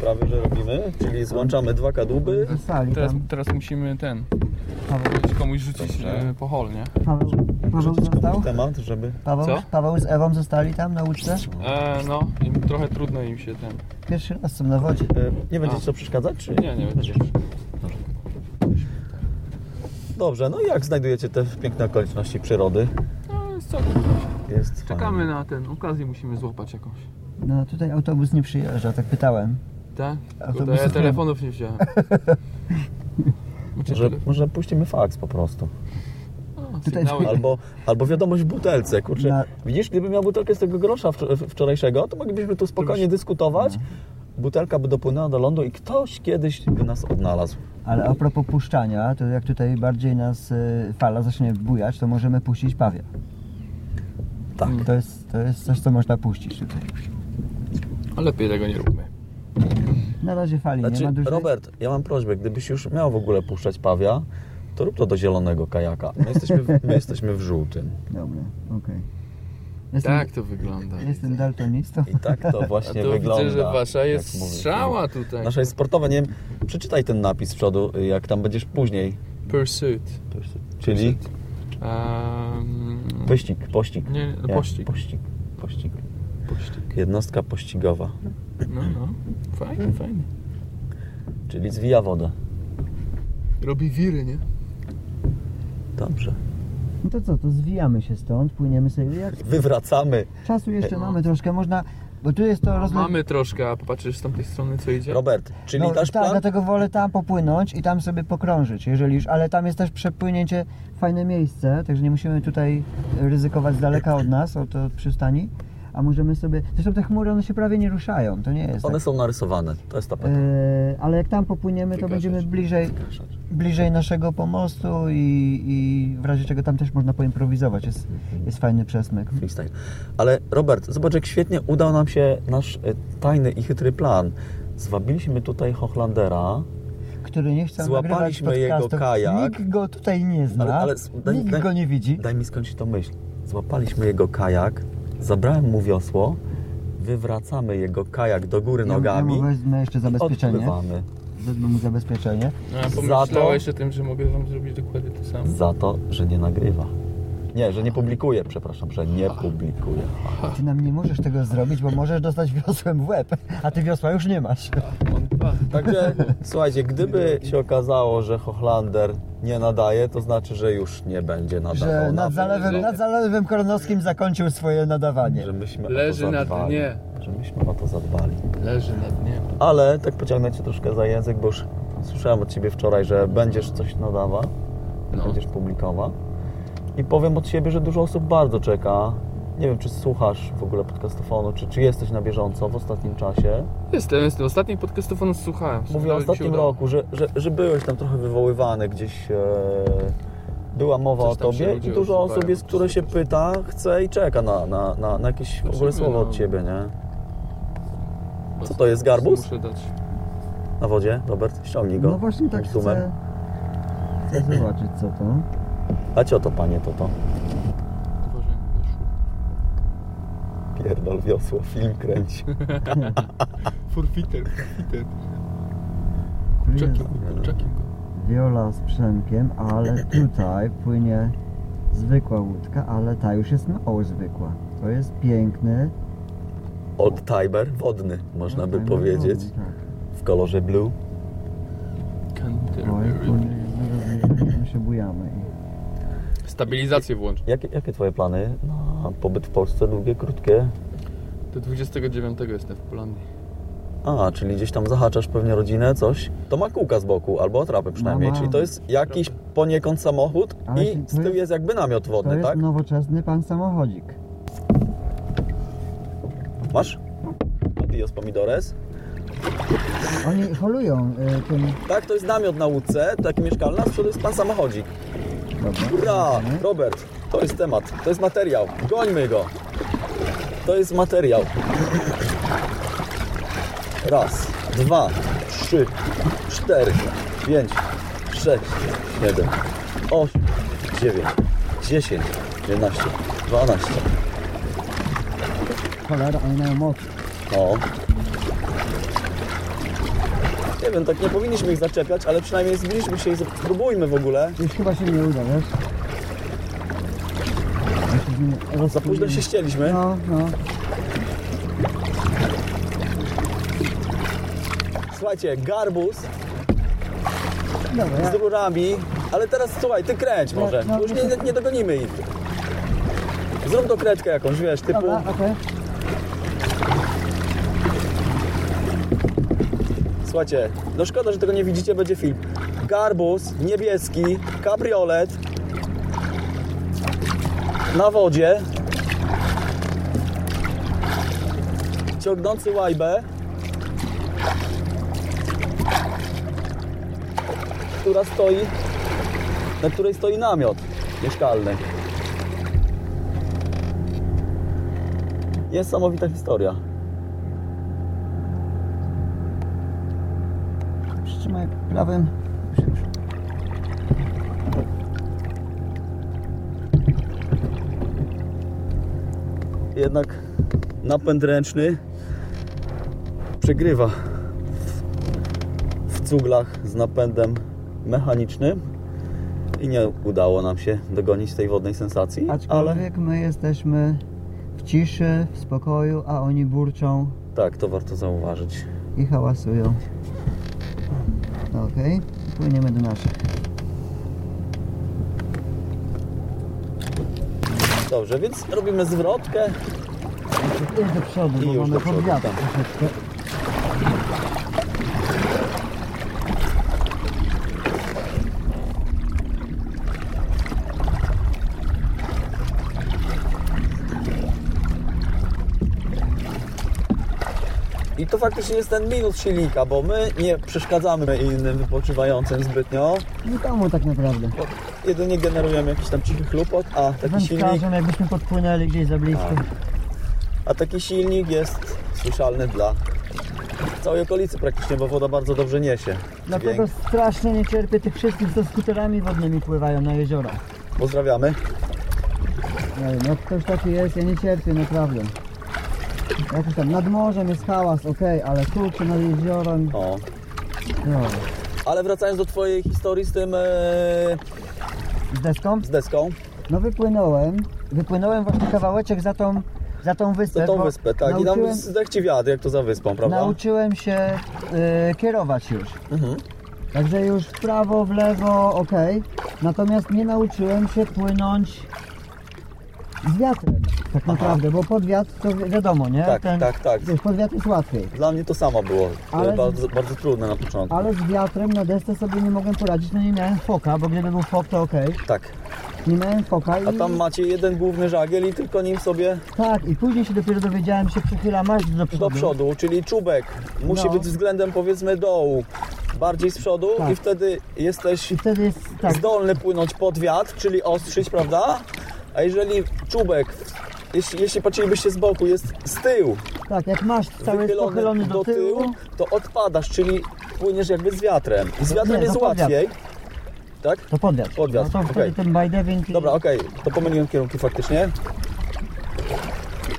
S1: prawie, że robimy, czyli złączamy dwa kadłuby.
S4: Teraz,
S2: tam.
S4: teraz musimy ten,
S2: Paweł,
S4: komuś rzucić
S1: Dobrze.
S4: e, po hol, nie?
S2: Paweł, Paweł
S1: Rzucić
S2: został?
S1: komuś temat, żeby...
S2: Paweł,
S4: Co?
S2: Paweł z Ewą zostali tam na łódce?
S4: E, no, im trochę trudno im się ten.
S2: Pierwszy raz są na wodzie.
S1: E, Nie będzie
S4: A.
S1: ci co przeszkadzać? Czy...
S4: Nie, nie będzie.
S1: Dobrze, no i jak znajdujecie te piękne okoliczności przyrody?
S4: No, jest co?
S1: Jest
S4: Czekamy
S1: fajnie.
S4: na ten, okazję musimy złapać jakąś.
S2: No tutaj autobus nie przyjeżdża, tak pytałem.
S4: Tak? Kurde, ja
S2: nie
S4: telefonów nie wziąłem.
S1: Może, może puścimy faks po prostu.
S4: sygnały.
S1: Albo, albo wiadomość w butelce, kurczę.
S2: Na-
S1: Widzisz, gdybym miał butelkę z tego grosza wczor- wczorajszego, to moglibyśmy tu spokojnie dyskutować. Butelka by dopłynęła do lądu i ktoś kiedyś by nas odnalazł.
S2: Ale a propos puszczania, to jak tutaj bardziej nas y, fala zacznie bujać, to możemy puścić pawia.
S1: Tak.
S2: To jest, to jest coś, co można puścić tutaj.
S4: A lepiej tego nie róbmy.
S2: Na razie fali nie
S1: Znaczy,
S2: ma dużej.
S1: Robert, ja mam prośbę, gdybyś już miał w ogóle puszczać pawia, to rób to do zielonego kajaka. My jesteśmy w, my jesteśmy w żółtym.
S2: Dobra, okej. Jestem,
S4: Tak to wygląda.
S2: jestem daltonistą.
S1: I tak to
S4: A
S1: właśnie
S4: to
S1: wygląda.
S4: widzę, że wasza jest
S1: mówisz.
S4: strzała tutaj.
S1: Nasza jest sportowa, nie wiem, przeczytaj ten napis z przodu, jak tam będziesz później.
S4: Pursuit.
S1: Czyli
S4: Um,
S1: wyścig, pościg.
S4: Nie, no pościg.
S1: Pościg, pościg.
S4: Pościg.
S1: Jednostka pościgowa,
S4: No, no. Fajnie, fajnie.
S1: czyli zwija wodę.
S4: Robi wiry, nie?
S1: Dobrze.
S2: No to co, to zwijamy się stąd, płyniemy sobie. Jak
S1: Wywracamy.
S2: czasu jeszcze mamy troszkę, można. Bo tu jest to rozle...
S4: Mamy troszkę, a popatrzysz z tamtej strony co idzie?
S1: Robert, czyli
S2: No,
S1: nasz
S2: tak,
S1: plan?
S2: dlatego wolę tam popłynąć i tam sobie pokrążyć, jeżeli już, ale tam jest też przepłynięcie fajne miejsce, także nie musimy tutaj ryzykować z daleka od nas, od przystani. A możemy sobie... Zresztą te chmury, one się prawie nie ruszają, to nie jest
S1: One
S2: tak.
S1: są narysowane, to jest tapeta.
S2: E, ale jak tam popłyniemy, to będziemy bliżej, bliżej naszego pomostu i, i w razie czego tam też można poimprowizować. Jest, jest fajny przesmyk.
S1: freestyle. Ale Robert, zobacz jak świetnie udał nam się nasz e, tajny i chytry plan. Zwabiliśmy tutaj Hochlandera,
S2: Który nie chce
S1: Złapaliśmy jego kajak.
S2: Nikt go tutaj nie zna.
S1: Ale- ale daj-
S2: nikt
S1: daj-
S2: go nie widzi.
S1: daj mi skończyć tą myśl. Złapaliśmy jego kajak, zabrałem mu wiosło, wywracamy jego kajak do góry
S2: Ja,
S1: nogami
S2: ja mu wezmę jeszcze zabezpieczenie.
S1: odpływamy.
S2: Wezmę mu zabezpieczenie.
S4: No, a
S1: Za
S4: pomyślałeś o tym, że mogę wam zrobić dokładnie to samo.
S1: Za to, że nie nagrywa. Nie, że nie publikuje, przepraszam, że nie publikuje.
S2: Ty nam nie możesz tego zrobić, bo możesz dostać wiosłem w łeb, a ty wiosła już nie masz.
S1: Także słuchajcie, gdyby się okazało, że Hochlander nie nadaje, to znaczy, że już nie będzie nadawał.
S2: Że
S1: na
S2: nad zalewem, nad zalewem koronowskim zakończył swoje nadawanie.
S1: że myśmy
S4: Leży
S1: o to
S4: na
S1: zadbali.
S4: dnie.
S1: Że myśmy o to zadbali.
S4: Leży na dnie.
S1: Ale tak pociągnę Cię troszkę za język, bo już słyszałem od Ciebie wczoraj, że będziesz coś nadawa,
S4: No.
S1: będziesz publikował. I powiem od siebie, że dużo osób bardzo czeka. Nie wiem, czy słuchasz w ogóle podcastofonu, czy, czy jesteś na bieżąco w ostatnim czasie.
S4: Jestem, jestem. Ostatni podcastów on słuchałem.
S1: Mówię o ostatnim roku, że, że, że byłeś tam trochę wywoływany gdzieś. E, była mowa
S4: Coś
S1: o tobie i dużo osób jest, które się pyta, chce i czeka na, na, na, na jakieś w ogóle słowo
S4: no.
S1: od ciebie, nie? Co to jest, garbus?
S4: Muszę dać.
S1: Na wodzie, Robert? Ściągnij go.
S2: No właśnie tak chcę, chcę zobaczyć co to.
S1: A co to, panie, to to?
S4: Uważaj, weszło.
S1: Pierdol wiosło, film kręci.
S4: Forfiter, forfiter. Kurczakiem kurczakiem.
S2: Wiola z przemkiem, ale tutaj płynie zwykła łódka, ale ta już jest mało zwykła. To jest piękny.
S1: Oldtimer wodny, można by powiedzieć.
S2: wodny, Tak.
S1: W kolorze blue.
S2: Oj, się bujamy.
S4: Stabilizację włącz.
S1: Jakie, jakie twoje plany na pobyt w Polsce? Długie, krótkie?
S4: Do 29 jestem w Polandii.
S1: A, czyli gdzieś tam zahaczasz pewnie rodzinę, coś. To ma kółka z boku, albo atrapę przynajmniej,
S2: ma.
S1: czyli to jest jakiś poniekąd samochód
S2: Ale
S1: i
S2: to
S1: z tyłu
S2: jest-
S1: jest jakby namiot
S2: To
S1: wodny,
S2: jest
S1: tak?
S2: nowoczesny pan samochodzik.
S1: Masz? Adios pomidores.
S2: Oni holują y, tym...
S1: Tak, to jest namiot na łódce, taki mieszkalny, a z przodu jest pan samochodzik.
S2: Dobra,
S1: Hurra! Robert, to jest temat, to jest materiał. Gońmy go. To jest materiał. Raz, dwa, trzy, cztery, pięć, sześć, siedem, osiem, dziewięć, dziesięć, jedenaście, dwanaście.
S2: Cholera, oni mają moc.
S1: No. Nie wiem, tak nie powinniśmy ich zaczepiać, ale przynajmniej zbliżmy się i spróbujmy w ogóle.
S2: Już chyba się nie uda, wiesz? Ja się z nimi
S1: Za późno się ścieliśmy.
S2: No, no.
S1: Słuchajcie, garbus
S2: Dobra,
S1: z rurami, ale teraz słuchaj, ty kręć może.
S2: no,
S1: Już
S2: no
S1: nie, nie dogonimy ich. Zrób dokrętkę jakąś, wiesz, typu...
S2: dobra, okej.
S1: Słuchajcie, no szkoda, że tego nie widzicie, będzie film. Garbus, niebieski, kabriolet na wodzie, ciągnący łajbę, która stoi, na której stoi namiot mieszkalny. Niesamowita historia.
S2: Przytrzymaj prawym.
S1: Jednak napęd ręczny przegrywa w, cuglach z napędem mechanicznym i nie udało nam się dogonić tej wodnej sensacji, ale
S2: Aczkolwiek my jesteśmy w ciszy, w spokoju, a oni burczą
S1: tak, to warto zauważyć.
S2: i hałasują. Okej, płyniemy do naszych.
S1: Dobrze, więc robimy zwrotkę.
S2: Idź do przodu,
S1: I
S2: bo
S1: już
S2: mamy
S1: przodu, tak.
S2: troszeczkę.
S1: I to faktycznie jest ten minus silnika, bo my nie przeszkadzamy innym wypoczywającym zbytnio.
S2: Nikomu tak naprawdę.
S1: Bo jedynie generujemy jakiś tam cichy chlupot, a taki silnik,
S2: Wędkarzem jakbyśmy podpłynęli gdzieś za blisko.
S1: a taki silnik jest słyszalny dla całej okolicy praktycznie, bo woda bardzo dobrze niesie.
S2: Dlatego
S1: Dźwięk.
S2: strasznie nie cierpię tych wszystkich, co skuterami wodnymi pływają na jeziora.
S1: Pozdrawiamy.
S2: Nie wiem, jak ktoś taki jest, ja nie cierpię naprawdę. Jakoś tam nad morzem jest hałas, okej, ale tu czy nad jeziorem,
S1: O.
S2: no.
S1: Ale wracając do Twojej historii z tym, e,
S2: Z deską?
S1: z deską,
S2: No wypłynąłem, wypłynąłem właśnie kawałeczek za tą, za tą wyspę.
S1: za tą
S2: bo
S1: wyspę, tak? I
S2: nauczyłem,
S1: tam zdech Ci wiatr, jak to za wyspą, prawda?
S2: nauczyłem się y, kierować już.
S1: Mhm.
S2: Także już w prawo, w lewo, ok. Natomiast nie nauczyłem się płynąć z wiatrem, tak naprawdę, bo pod wiatr to wi- wiadomo, nie?
S1: Tak, tak, tak.
S2: Wiesz, pod wiatr jest łatwiej.
S1: Dla mnie to samo było. To
S2: Ale-
S1: bardzo, bardzo trudne na początku.
S2: Ale z wiatrem na desce sobie nie mogłem poradzić, no nie miałem foka, bo gdyby był fok to ok.
S1: Tak.
S2: Nie miałem foka i...
S1: A tam macie jeden główny żagiel i tylko nim sobie
S2: Tak, i później się dopiero dowiedziałem, się przechyla maść do przodu.
S1: do przodu, czyli czubek musi
S2: No.
S1: być względem powiedzmy dołu, bardziej z przodu
S2: Tak.
S1: i wtedy jesteś
S2: I wtedy jest tak,
S1: zdolny płynąć pod wiatr, czyli ostrzyć, prawda? A jeżeli czubek, jeśli, jeśli patrzylibyście z boku, jest z tyłu,
S2: tak, jak masz cały jest pochylony do tyłu,
S1: to odpadasz, czyli płyniesz jakby z wiatrem. I z wiatrem
S2: Nie,
S1: jest
S2: pod wiatr.
S1: łatwiej. Tak?
S2: to pod wiatr.
S1: Pod wiatr,
S2: No to
S1: okej.
S2: ten bajdewin...
S1: Dobra, okej, to pomyliłem kierunki faktycznie.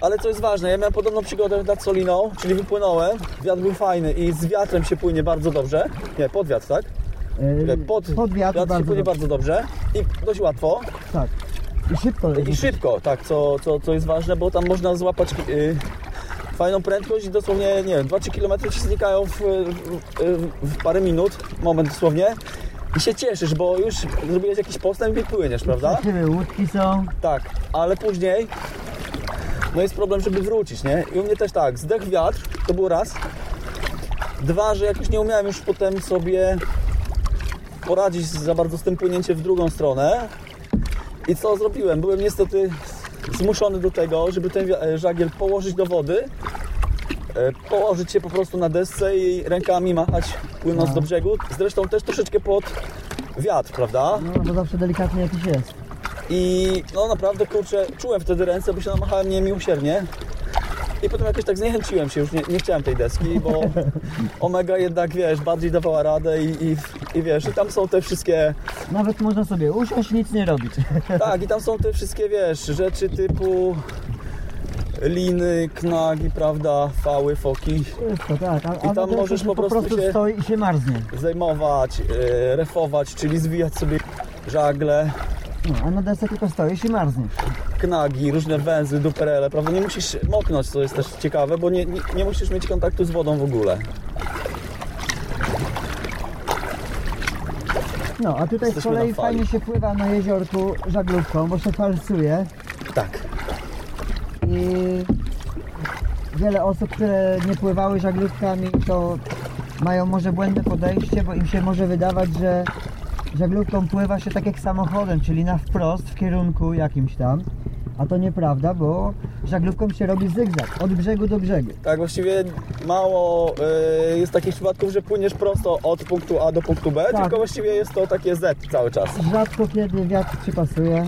S1: Ale co jest ważne, ja miałem podobną przygodę nad Soliną, czyli wypłynąłem, wiatr był fajny i z wiatrem się płynie bardzo dobrze. Nie, pod wiatr, tak?
S2: Yy,
S1: Pod,
S2: pod wiatr,
S1: się
S2: bardzo
S1: płynie
S2: dobrze.
S1: bardzo dobrze i dość łatwo.
S2: Tak. I szybko
S1: I szybko, tak, co, co, co jest ważne, bo tam można złapać y, fajną prędkość i dosłownie, nie wiem, 2-3 km się znikają w, w, w parę minut, moment dosłownie. I się cieszysz, bo już zrobiłeś jakiś postęp i płyniesz, prawda?
S2: Przechyły łódki są.
S1: Tak, ale później no jest problem, żeby wrócić, nie? I u mnie też tak, zdech wiatr, to był raz. Dwa, że jakoś nie umiałem już potem sobie poradzić za bardzo z tym płynięciem w drugą stronę. I co zrobiłem? Byłem niestety zmuszony do tego, żeby ten e, żagiel położyć do wody, e, położyć się po prostu na desce i rękami machać, płynąc
S2: No.
S1: do brzegu. Zresztą też troszeczkę pod wiatr, prawda?
S2: No bo zawsze delikatnie jakiś jest.
S1: I no naprawdę kurczę, czułem wtedy ręce, bo się namachałem niemiłosiernie. I potem jakoś tak zniechęciłem się, już nie, nie chciałem tej deski, bo Omega jednak, wiesz, bardziej dawała radę i, i, i wiesz, i tam są te wszystkie,
S2: Nawet można sobie usiąść, nic nie robić.
S1: tak, i tam są te wszystkie, wiesz, rzeczy typu liny, knagi, prawda, fały, foki,
S2: Wszystko, tak. A, a
S1: tam możesz
S2: się
S1: po
S2: po
S1: prostu
S2: prostu
S1: się-
S2: stoi i się marznie.
S1: zajmować, e, refować, czyli zwijać sobie żagle,
S2: No, a na desce tylko stoisz i marzniesz.
S1: Knagi, różne węzy, duperele, prawda? Nie musisz moknąć, co jest też ciekawe, bo nie, nie, nie musisz mieć kontaktu z wodą w ogóle.
S2: No, a tutaj z
S1: Jesteśmy
S2: kolei
S1: na fali.
S2: fajnie się pływa na jeziorku żaglówką, bo się falsuje
S1: Tak.
S2: i wiele osób, które nie pływały żaglówkami, to mają może błędne podejście, bo im się może wydawać, że żaglówką pływa się tak jak samochodem, czyli na wprost w kierunku jakimś tam. A to nieprawda, bo żaglówką się robi zygzak, od brzegu do brzegu.
S1: Tak, właściwie mało y, jest takich przypadków, że płyniesz prosto od punktu A do punktu B,
S2: Tak.
S1: tylko właściwie jest to takie Z cały czas.
S2: Rzadko kiedy wiatr przypasuje.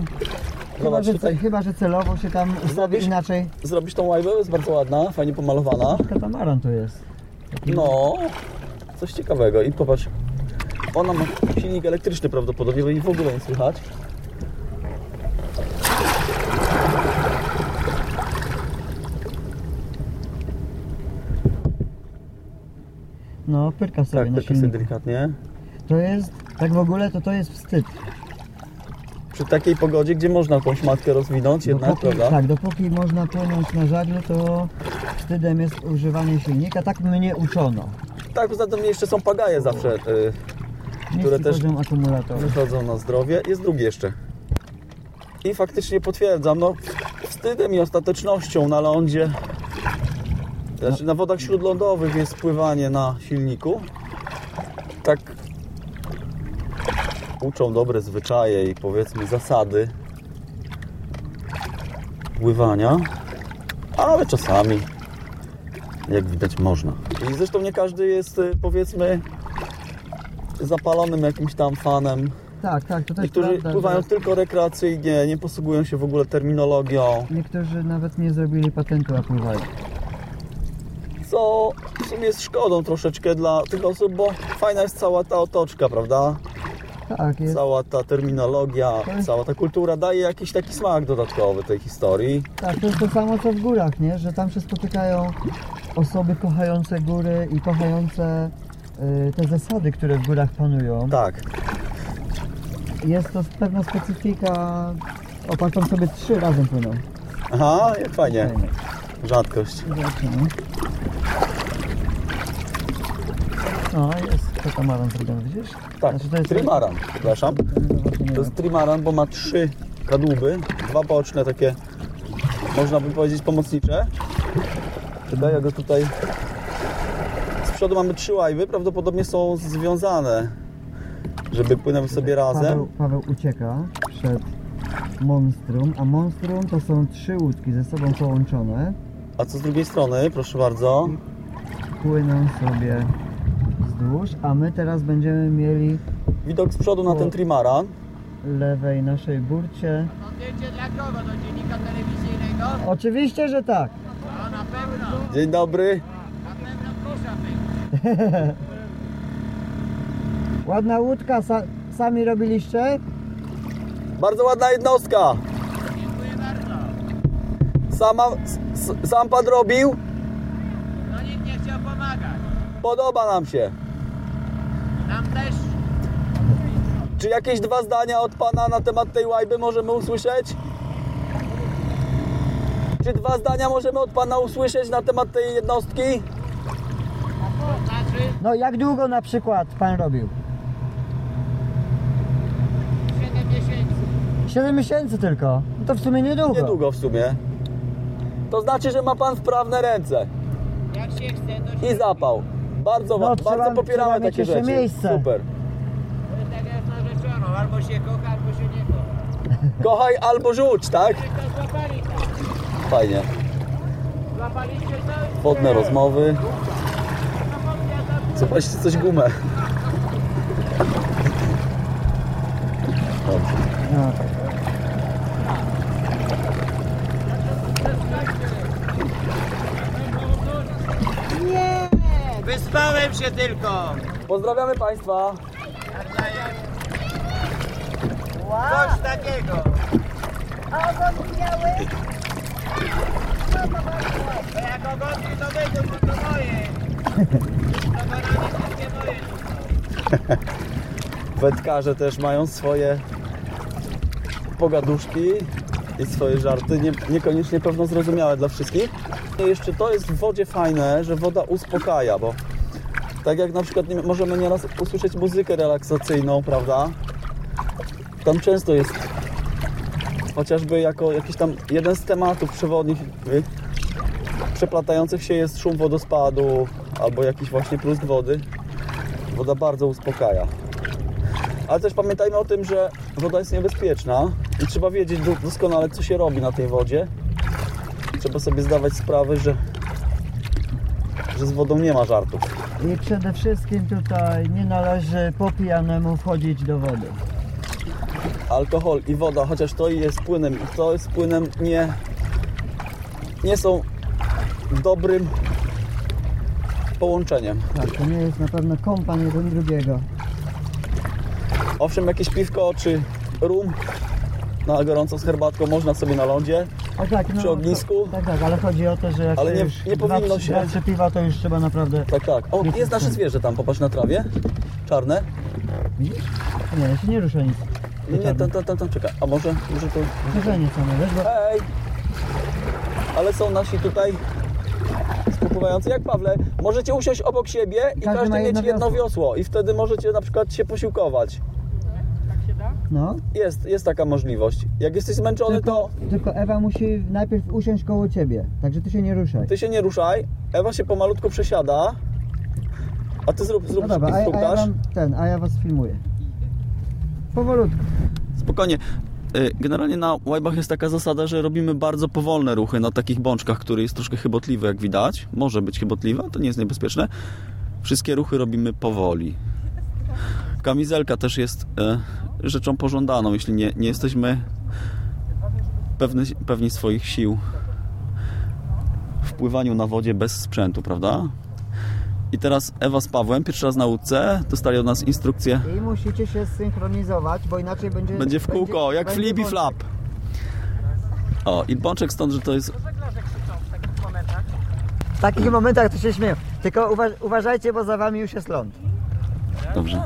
S2: Chyba
S1: Zobacz
S2: że,
S1: tutaj,
S2: chyba, że celowo się tam
S1: Zrobisz?
S2: inaczej.
S1: zrobisz tą łajbę, jest bardzo ładna, fajnie pomalowana.
S2: Katamaran to jest. Taki-
S1: No, coś ciekawego i popatrz, ona ma silnik elektryczny prawdopodobnie, bo jej w ogóle nie słychać.
S2: No, pyrka sobie
S1: Tak,
S2: na
S1: tak sobie
S2: silniku.
S1: delikatnie.
S2: To jest, tak w ogóle to to jest wstyd.
S1: Przy takiej pogodzie, gdzie można jakąś matkę rozwinąć jednak,
S2: dopóki,
S1: prawda?
S2: tak, dopóki można płynąć na żaglu, to wstydem jest używanie silnika. Tak mnie uczono.
S1: Tak, poza tym jeszcze są pagaje zawsze, y, Które też-
S2: poziom
S1: wychodzą na zdrowie. Jest drugi jeszcze. I faktycznie potwierdzam, no wstydem i ostatecznością na lądzie, znaczy na wodach śródlądowych jest pływanie na silniku. Tak uczą dobre zwyczaje i powiedzmy zasady pływania, ale czasami Jak widać można. I zresztą nie każdy jest y, powiedzmy zapalonym jakimś tam fanem.
S2: Tak, tak, to też
S1: Niektórzy
S2: prawda,
S1: pływają
S2: że
S1: tylko rekreacyjnie, nie posługują się w ogóle terminologią.
S2: Niektórzy nawet nie zrobili patentu, a pływają.
S1: Co w sumie jest szkodą troszeczkę dla tych osób, bo fajna jest cała ta otoczka, prawda?
S2: Tak, jest.
S1: Cała ta terminologia, cała ta kultura daje jakiś taki smak dodatkowy tej historii.
S2: Tak, to jest to samo co w górach, nie? Że tam się spotykają osoby kochające góry i kochające y, te zasady, które w górach panują.
S1: Tak,
S2: Jest to pewna specyfika. O, pan tam sobie trzy razem płyną.
S1: aha, jak fajnie,
S2: Fajnie.
S1: Rzadkość.
S2: Zobaczymy. O, jest katamaran zrobiony, widzisz?
S1: Tak,
S2: Znaczy, to jest-
S1: trimaran, przepraszam. To jest trimaran, bo ma trzy kadłuby, dwa boczne takie, można by powiedzieć pomocnicze. Czekaj, ja go tutaj... Z przodu mamy trzy łajby, prawdopodobnie są związane, żeby płynęły sobie razem.
S2: Paweł, Paweł ucieka przed monstrum, a monstrum to są trzy łódki ze sobą połączone.
S1: A co z drugiej strony, proszę bardzo?
S2: Płyną sobie wzdłuż, a my teraz będziemy mieli
S1: Widok z przodu na ten trimaran.
S2: lewej naszej burcie.
S5: Zdjęcie dla kogo? Do dziennika telewizyjnego?
S2: Oczywiście, że tak.
S5: No na pewno,
S1: Dzień dobry.
S5: na pewno proszę być.
S2: Ładna łódka, sa, sami robiliście?
S1: Bardzo ładna jednostka. Sama, s, sam pan robił?
S5: No nikt nie chciał pomagać.
S1: Podoba nam się.
S5: Nam też.
S1: Czy jakieś dwa zdania od pana na temat tej łajby możemy usłyszeć? Czy dwa zdania możemy od pana usłyszeć na temat tej jednostki?
S5: Znaczy
S2: No jak długo na przykład pan robił?
S5: 7 miesięcy.
S2: 7 miesięcy tylko. No to w sumie niedługo.
S1: Niedługo w sumie. To znaczy, że ma pan wprawne ręce
S5: Jak się chce, to się
S1: i zapał. Bardzo,
S2: No, trzeba-
S1: bardzo popieramy
S2: trzeba mieć
S1: takie
S2: jeszcze
S1: rzeczy.
S2: miejsce.
S1: Super.
S5: To jest tak jak narzeczoną. Albo się kocha, albo się nie kocha.
S1: Kochaj albo rzuć, tak?
S5: Wy to złapali tam.
S1: Fajnie.
S5: Złapaliście to?
S1: Wodne rozmowy. Zobaczcie coś gumę. Dobrze.
S2: No.
S5: Się tylko.
S1: Pozdrawiamy państwa.
S5: Coś takiego. To jak ogonki to wyjdą, bo to moje. To banany wszystkie moje.
S1: Wędkarze też mają swoje pogaduszki i swoje żarty, nie, niekoniecznie pewno zrozumiałe dla wszystkich. I jeszcze to jest w wodzie fajne, że woda uspokaja, bo tak jak na przykład nie, możemy nieraz usłyszeć muzykę relaksacyjną, prawda? Tam często jest chociażby jako jakiś tam jeden z tematów przewodnich y, przeplatających się jest szum wodospadu albo jakiś właśnie plusk wody. Woda bardzo uspokaja. Ale też pamiętajmy o tym, że woda jest niebezpieczna i trzeba wiedzieć do- doskonale, co się robi na tej wodzie. Trzeba sobie zdawać sprawę, że, że z wodą nie ma żartów.
S2: I przede wszystkim tutaj nie należy po pijanemu wchodzić do wody.
S1: Alkohol i woda, chociaż to jest płynem i to jest płynem nie, nie są dobrym połączeniem.
S2: Tak, to nie jest na pewno kompan jeden drugiego.
S1: Owszem, jakieś piwko czy rum na gorąco z herbatką można sobie na lądzie,
S2: O tak, no,
S1: Przy ognisku?
S2: To, tak, tak, ale chodzi o to, że jak
S1: Ale
S2: się
S1: nie-
S2: już
S1: nie
S2: dwa,
S1: powinno się-
S2: dwa, trzy piwa, to już trzeba naprawdę...
S1: Tak, tak. O,
S2: Jest
S1: nasze zwierzę tam, popatrz na trawie. Czarne.
S2: Widzisz? Nie, się nie rusza nic.
S1: Nie, nie, tam, tam, tam, tam, czekaj. A może, może to...
S2: Korzenie same, wiesz, bo
S1: Hej! Ale są nasi tutaj spływający. Jak Pawle, możecie usiąść obok siebie i
S2: Każdy ma
S1: mieć
S2: jedno
S1: jedno
S2: wiosło.
S1: wiosło. I wtedy możecie na przykład się posiłkować.
S2: No.
S1: Jest, jest taka możliwość. Jak jesteś zmęczony,
S2: Tylko,
S1: to
S2: tylko Ewa musi najpierw usiąść koło ciebie, także ty się nie ruszaj.
S1: ty się nie ruszaj. Ewa się pomalutko przesiada. A ty zrób, zrób
S2: No dobra, a, a ja wam ten, a ja was filmuję. Powolutku.
S1: Spokojnie. y, generalnie na łajbach jest taka zasada, że robimy bardzo powolne ruchy na takich bączkach, który jest troszkę chybotliwy, jak widać. Może być chybotliwa, to nie jest niebezpieczne. Wszystkie ruchy robimy powoli. Kamizelka też jest e, rzeczą pożądaną, jeśli nie, nie jesteśmy pewni, pewni swoich sił w pływaniu na wodzie bez sprzętu, prawda? I teraz Ewa z Pawłem, pierwszy raz na łódce, dostali od nas instrukcję.
S2: I musicie się synchronizować, bo inaczej będzie...
S1: Będzie w kółko, jak
S2: będzie
S1: flip i flap. O, i bączek stąd, że to jest...
S2: W takich momentach to się śmieją. Tylko uważ, uważajcie, bo za wami już jest ląd.
S1: Dobrze.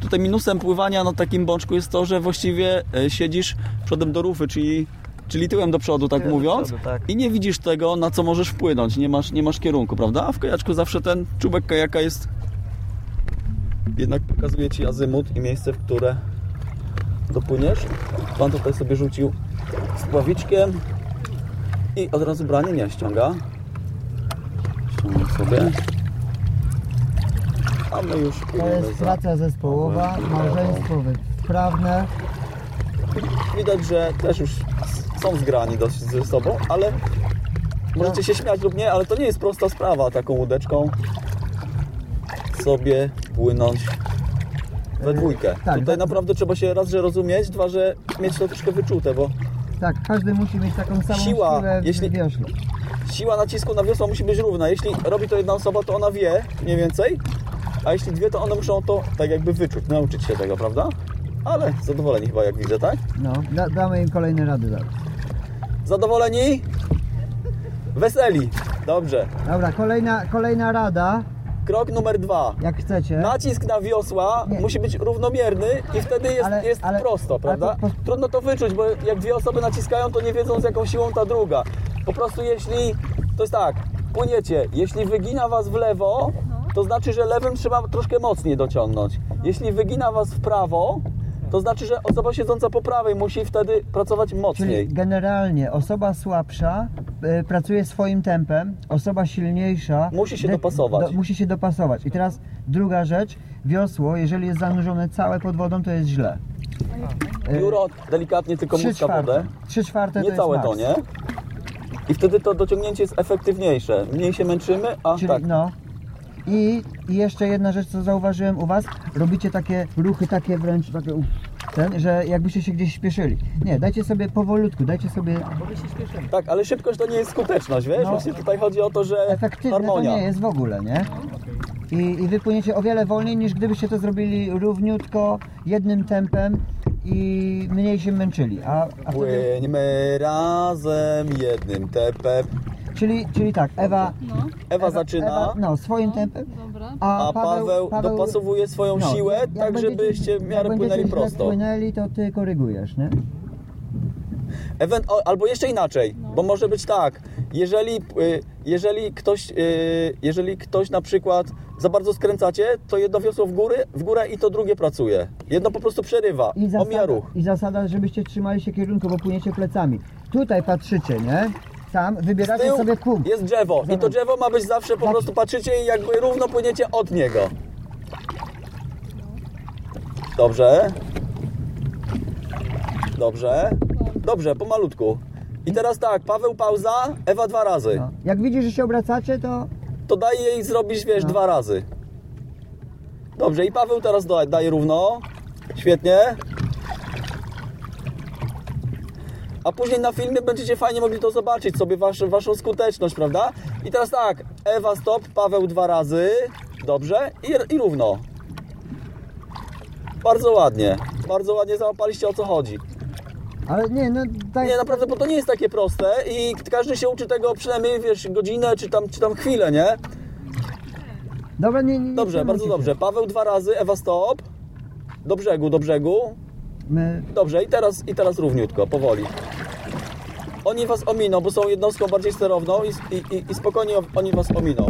S1: Tutaj minusem pływania na takim bączku jest to, że właściwie e, siedzisz przodem do rufy, czyli, czyli tyłem do przodu, tak
S2: Tyłem
S1: mówiąc,
S2: przodu, tak.
S1: i nie widzisz tego, na co możesz wpłynąć. Nie masz, nie masz kierunku, prawda? A w kajaczku zawsze ten czubek kajaka jest... Jednak pokazuje Ci azymut i miejsce, w które dopłyniesz. Pan tutaj sobie rzucił spławiczkiem i od razu branie nie ściąga. Ściągnę sobie. A my już
S2: To jest
S1: za-
S2: praca zespołowa, małżeństwo sprawne.
S1: Widać, że też już są zgrani dosyć ze sobą, ale możecie się śmiać lub nie, ale to nie jest prosta sprawa taką łódeczką sobie płynąć we dwójkę.
S2: tak,
S1: Tutaj
S2: tak.
S1: naprawdę trzeba się raz, że rozumieć, dwa, że mieć to troszkę wyczute, bo
S2: Tak, każdy musi mieć taką samą
S1: Siła,
S2: siłę w
S1: jeśli-
S2: wiośle.
S1: siła nacisku na wiosło musi być równa. Jeśli robi to jedna osoba, to ona wie mniej więcej, a jeśli dwie, to one muszą to tak jakby wyczuć, nauczyć się tego, prawda? Ale zadowoleni chyba, jak widzę, tak?
S2: No, da, damy im kolejne rady zaraz.
S1: Zadowoleni? Weseli. Dobrze.
S2: Dobra, kolejna, kolejna rada,
S1: Krok numer dwa.
S2: jak chcecie.
S1: Nacisk na wiosła
S2: Nie.
S1: musi być równomierny i wtedy jest,
S2: Ale-
S1: jest
S2: ale-
S1: prosto,
S2: ale
S1: prawda?
S2: po- po-
S1: Trudno to wyczuć, bo jak dwie osoby naciskają, to nie wiedzą z jaką siłą ta druga. Po prostu jeśli, to jest tak, płyniecie, jeśli wygina was w lewo, to znaczy, że lewym trzeba troszkę mocniej dociągnąć. Jeśli wygina was w prawo, to znaczy, że osoba siedząca po prawej musi wtedy pracować
S2: Czyli
S1: mocniej.
S2: generalnie osoba słabsza y, pracuje swoim tempem, osoba silniejsza
S1: Musi się dopasować.
S2: musi się dopasować. I teraz druga rzecz, wiosło, jeżeli jest zanurzone całe pod wodą, to jest źle. Y,
S1: Biuro delikatnie tylko muska wodę.
S2: trzy czwarte to
S1: Nie
S2: jest
S1: całe to, nie? I wtedy to dociągnięcie jest efektywniejsze. Mniej się męczymy, a
S2: Czyli
S1: tak.
S2: no. I, I jeszcze jedna rzecz, co zauważyłem u Was, robicie takie ruchy, takie wręcz takie, ten, że jakbyście się gdzieś śpieszyli. Nie, dajcie sobie powolutku, dajcie sobie
S1: Tak, ale szybkość to nie jest skuteczność, wiesz?
S2: No.
S1: Właśnie tutaj chodzi o to, że
S2: efektywne
S1: harmonia.
S2: to nie jest w ogóle, nie? I, I wy płyniecie o wiele wolniej niż gdybyście to zrobili równiutko, jednym tempem i mniej się męczyli. A, a wtedy,
S1: Płyńmy razem jednym tepem.
S2: Czyli, czyli tak, Ewa,
S1: Ewa zaczyna,
S2: Ewa, no, swoim tempem,
S3: Dobra.
S2: a,
S1: a Paweł, dopasowuje swoją
S2: no,
S1: siłę,
S2: jak-
S1: tak
S2: będziecie-
S1: żebyście w
S2: jak
S1: miarę
S2: będziecie
S1: płynęli
S2: źle
S1: prosto.
S2: płynęli, to ty korygujesz, nie?
S1: Ewent, o, albo jeszcze inaczej, bo może być tak, jeżeli, y, jeżeli, ktoś, y, jeżeli ktoś na przykład za bardzo skręcacie, to jedno wiosło w, góry, w górę i to drugie pracuje. Jedno po prostu przerywa,
S2: I
S1: omija
S2: zasada,
S1: ruch.
S2: I zasada, żebyście trzymali się kierunku, bo płyniecie plecami. Tutaj patrzycie, nie? Tam
S1: Z
S2: wybieracie
S1: tyłu
S2: sobie punkt.
S1: jest drzewo i to drzewo ma być zawsze, po prostu patrzycie i jakby równo płyniecie od niego. Dobrze. Dobrze. Dobrze, pomalutku. I teraz tak, Paweł pauza, Ewa dwa razy.
S2: No. Jak widzisz, że się obracacie, to
S1: To daj jej zrobić, wiesz,
S2: No.
S1: dwa razy. Dobrze, i Paweł teraz da- daje równo. Świetnie. A później na filmie będziecie fajnie mogli to zobaczyć sobie, wasz, waszą skuteczność, prawda? I teraz tak, Ewa stop, Paweł dwa razy. Dobrze, i, i równo. Bardzo ładnie. Bardzo ładnie załapaliście o co chodzi.
S2: Ale nie, no tak.
S1: Nie, naprawdę, bo to nie jest takie proste i każdy się uczy tego przynajmniej, wiesz, godzinę czy tam, czy tam chwilę, nie?
S2: Dobra, nie, nie, nie
S1: Dobrze, bardzo dobrze. Paweł dwa razy, Ewa stop. Do brzegu, do brzegu.
S2: My,
S1: Dobrze, i teraz, i teraz równiutko, powoli. Oni was ominą, bo są jednostką bardziej sterowną i, i, i, i spokojnie oni was ominą.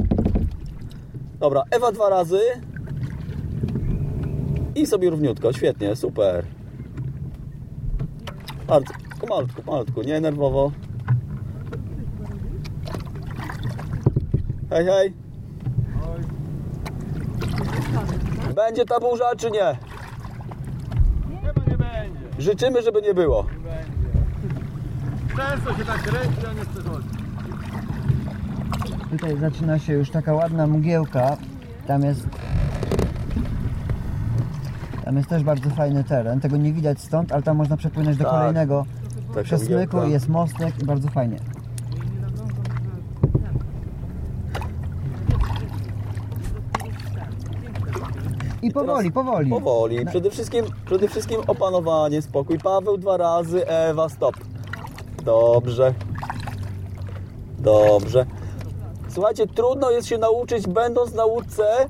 S1: Dobra, Ewa dwa razy. I sobie równiutko, świetnie, super. Bardzo, pomalutku, pomalutku, nie nerwowo. Hej, hej. Będzie ta burza, czy nie? Życzymy, żeby nie było.
S4: Nie będzie.
S5: Często się tak kręci, a nie chce chodzić.
S2: Tutaj zaczyna się już taka ładna mgiełka. Tam jest. Tam jest też bardzo fajny teren. Tego nie widać stąd, ale tam można przepłynąć do
S1: Tak.
S2: kolejnego przesmyku. Jest mostek i bardzo fajnie. I powoli, powoli.
S1: Powoli. Przede wszystkim, przede wszystkim opanowanie, spokój. Paweł dwa razy, Ewa stop. Dobrze. Dobrze. Słuchajcie, trudno jest się nauczyć będąc na łódce,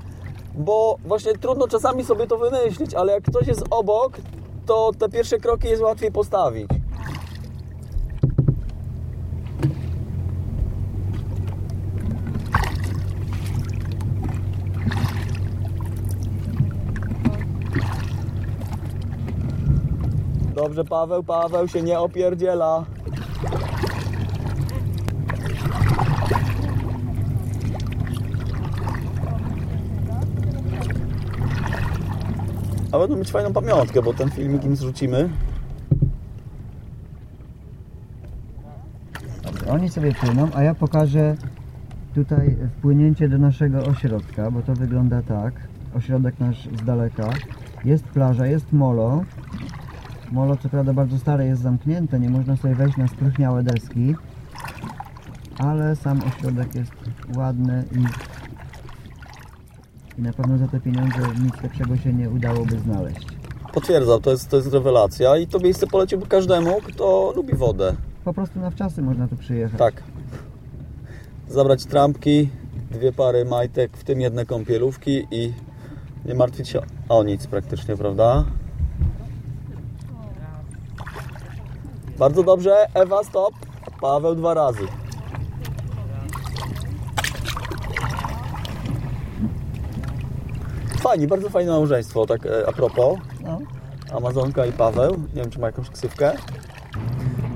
S1: bo właśnie trudno czasami sobie to wymyślić, ale jak ktoś jest obok, to te pierwsze kroki jest łatwiej postawić. Dobrze, Paweł, Paweł się nie opierdziela. A będą mieć fajną pamiątkę, bo ten filmik im zrzucimy.
S2: Oni sobie płyną, a ja pokażę tutaj wpłynięcie do naszego ośrodka, bo to wygląda tak. Ośrodek nasz z daleka. Jest plaża, jest molo. Molo co prawda bardzo stare jest zamknięte, nie można sobie wejść na spróchniałe deski. Ale sam ośrodek jest ładny i, i na pewno za te pieniądze nic lepszego się nie udałoby znaleźć.
S1: Potwierdzam, to jest, to jest rewelacja i to miejsce poleciłby każdemu, kto lubi wodę.
S2: Po prostu na wczasy można tu przyjechać.
S1: Tak. Zabrać trampki, dwie pary majtek, w tym jedne kąpielówki i nie martwić się o nic praktycznie, prawda? Bardzo dobrze, Ewa stop, Paweł dwa razy. Fajnie, bardzo fajne małżeństwo, tak e, a propos.
S2: No.
S1: Amazonka i Paweł. Nie wiem, czy ma jakąś ksywkę.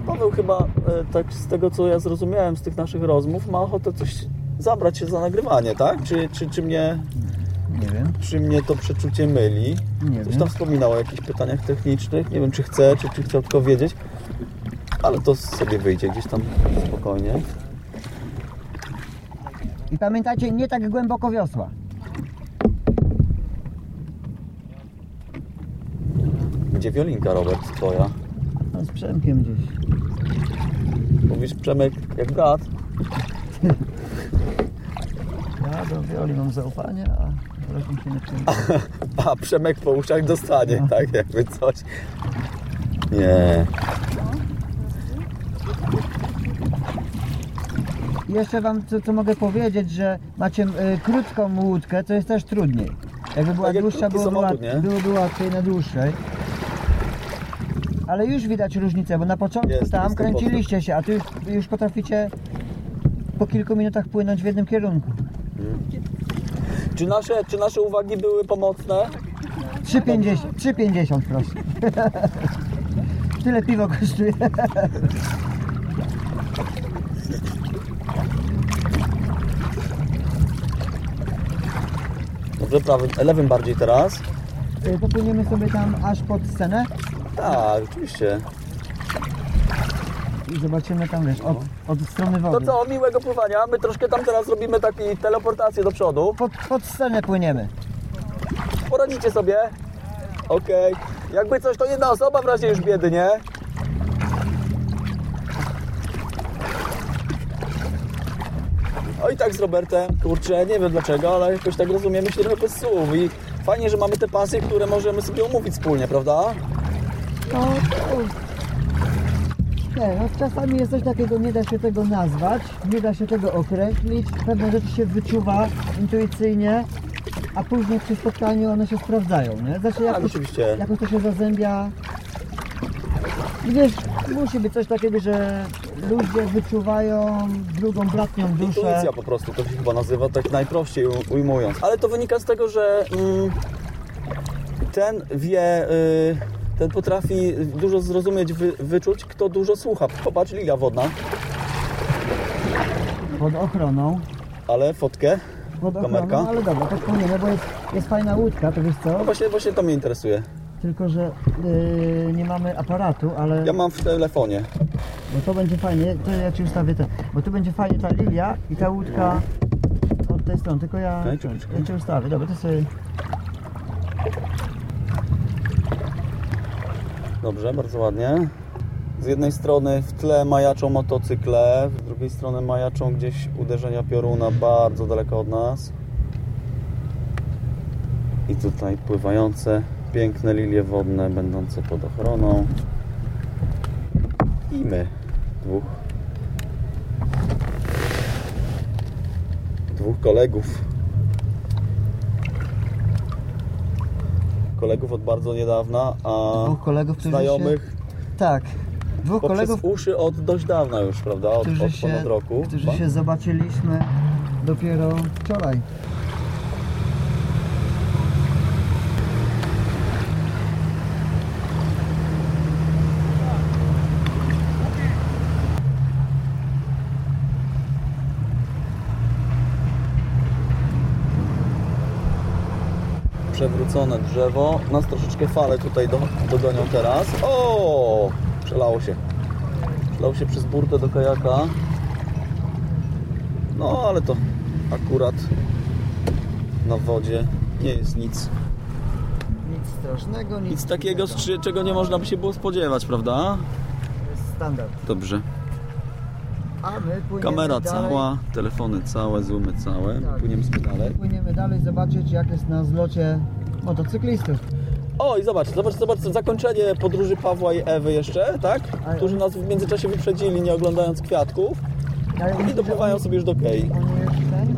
S1: Paweł chyba, e, tak z tego co ja zrozumiałem z tych naszych rozmów, ma ochotę coś zabrać się za nagrywanie, tak? Czy, czy, czy, mnie,
S2: Nie wiem,
S1: czy mnie to przeczucie myli?
S2: nie
S1: Coś
S2: wiem.
S1: tam wspominał o jakichś pytaniach technicznych. Nie wiem, czy chce, czy, czy chciał tylko wiedzieć. Ale to sobie wyjdzie gdzieś tam spokojnie.
S2: I pamiętajcie, nie tak głęboko wiosła.
S1: Gdzie wiolinka, Robert, twoja?
S2: No, z Przemkiem gdzieś.
S1: Mówisz, Przemek, jak brat?
S2: Ja do wioli mam zaufanie, a resztą się nie przejmuję.
S1: A, Przemek po uszach dostanie, tak? Jakby coś. Nie.
S2: Jeszcze wam co, co mogę powiedzieć, że macie y, krótką łódkę, to jest też trudniej. Jakby była
S1: Tak jak
S2: dłuższa,
S1: krótki
S2: byłoby,
S1: samochód,
S2: łat,
S1: nie?
S2: byłoby łatwiej na dłuższej. Ale już widać różnicę, bo na początku
S1: Jest,
S2: tam
S1: jest ten
S2: kręciliście się, a tu już, już potraficie po kilku minutach płynąć w jednym kierunku.
S1: Czy nasze, czy nasze uwagi były pomocne?
S2: 3,50, 3,50 proszę. Tyle piwo kosztuje.
S1: Dobrze, prawym, lewym bardziej teraz.
S2: Y, Popłyniemy sobie tam aż pod scenę
S1: Tak, oczywiście.
S2: i zobaczymy tam, wiesz, od, od strony
S1: To
S2: wody.
S1: co, miłego pływania. My troszkę tam teraz robimy taką teleportację do przodu.
S2: Pod, pod scenę płyniemy.
S1: Poradzicie sobie? Okej. Jakby coś, to jedna osoba w razie już biedy, nie? O i tak z Robertem, kurczę, nie wiem dlaczego, ale jakoś tak rozumiemy się trochę bez słów i fajnie, że mamy te pasy, które możemy sobie omówić wspólnie, prawda?
S2: No. Nie, no czasami jest coś takiego, nie da się tego nazwać, nie da się tego określić, pewne rzeczy się wyczuwa intuicyjnie, a później przy spotkaniu one się sprawdzają, nie? Znaczy
S1: Tak,
S2: jakoś,
S1: oczywiście.
S2: jakoś to się zazębia. I Wiesz, musi być coś takiego, że ludzie wyczuwają drugą bratnią duszę.
S1: Intuicja po prostu, to się chyba nazywa tak najprościej ujmując. Ale to wynika z tego, że mm, ten wie, y, ten potrafi dużo zrozumieć, wy, wyczuć, kto dużo słucha. Popatrz, lilia wodna,
S2: Pod ochroną.
S1: ale fotkę.
S2: Pod
S1: Kamerka?
S2: ochroną, ale dobra, to wspomniemy, bo jest, jest fajna łódka, to wiesz co?
S1: No właśnie, właśnie to mnie interesuje.
S2: Tylko, że yy, nie mamy aparatu, ale
S1: Ja mam w telefonie.
S2: Bo to będzie fajnie, to ja ci ustawię ten, bo tu będzie fajnie ta lilia i ta łódka od tej strony, tylko ja,
S1: czekaj.
S2: ja cię ustawię, dobra, to sobie,
S1: Dobrze, bardzo ładnie. Z jednej strony w tle majaczą motocykle, z drugiej strony majaczą gdzieś uderzenia pioruna bardzo daleko od nas. I tutaj pływające piękne lilie wodne będące pod ochroną. I my, dwóch. Dwóch kolegów. Kolegów od bardzo niedawna, a
S2: dwóch kolegów, którzy
S1: znajomych
S2: się, tak, dwóch
S1: poprzez
S2: kolegów,
S1: uszy od dość dawna już, prawda? Od, od
S2: się,
S1: ponad roku.
S2: którzy się zobaczyliśmy dopiero wczoraj.
S1: Przewrócone drzewo. Nas troszeczkę fale tutaj do, dogonią teraz. O! Przelało się. Przelało się przez burtę do kajaka. No, ale to akurat na wodzie nie jest nic.
S2: Nic strasznego, nic,
S1: Nic takiego, z czego nie można by się było spodziewać, prawda?
S2: To jest standard.
S1: Dobrze.
S2: A my płyniemy
S1: Kamera
S2: dalej.
S1: cała, telefony całe, zoomy całe.
S2: Tak.
S1: Płyniemy sobie dalej.
S2: Płyniemy dalej zobaczyć jak jest na zlocie motocyklistów.
S1: O i zobacz, zobacz, zobacz, zakończenie podróży Pawła i Ewy jeszcze, tak? Którzy nas w międzyczasie wyprzedzili, nie oglądając kwiatków. I dopływają sobie już do Kei.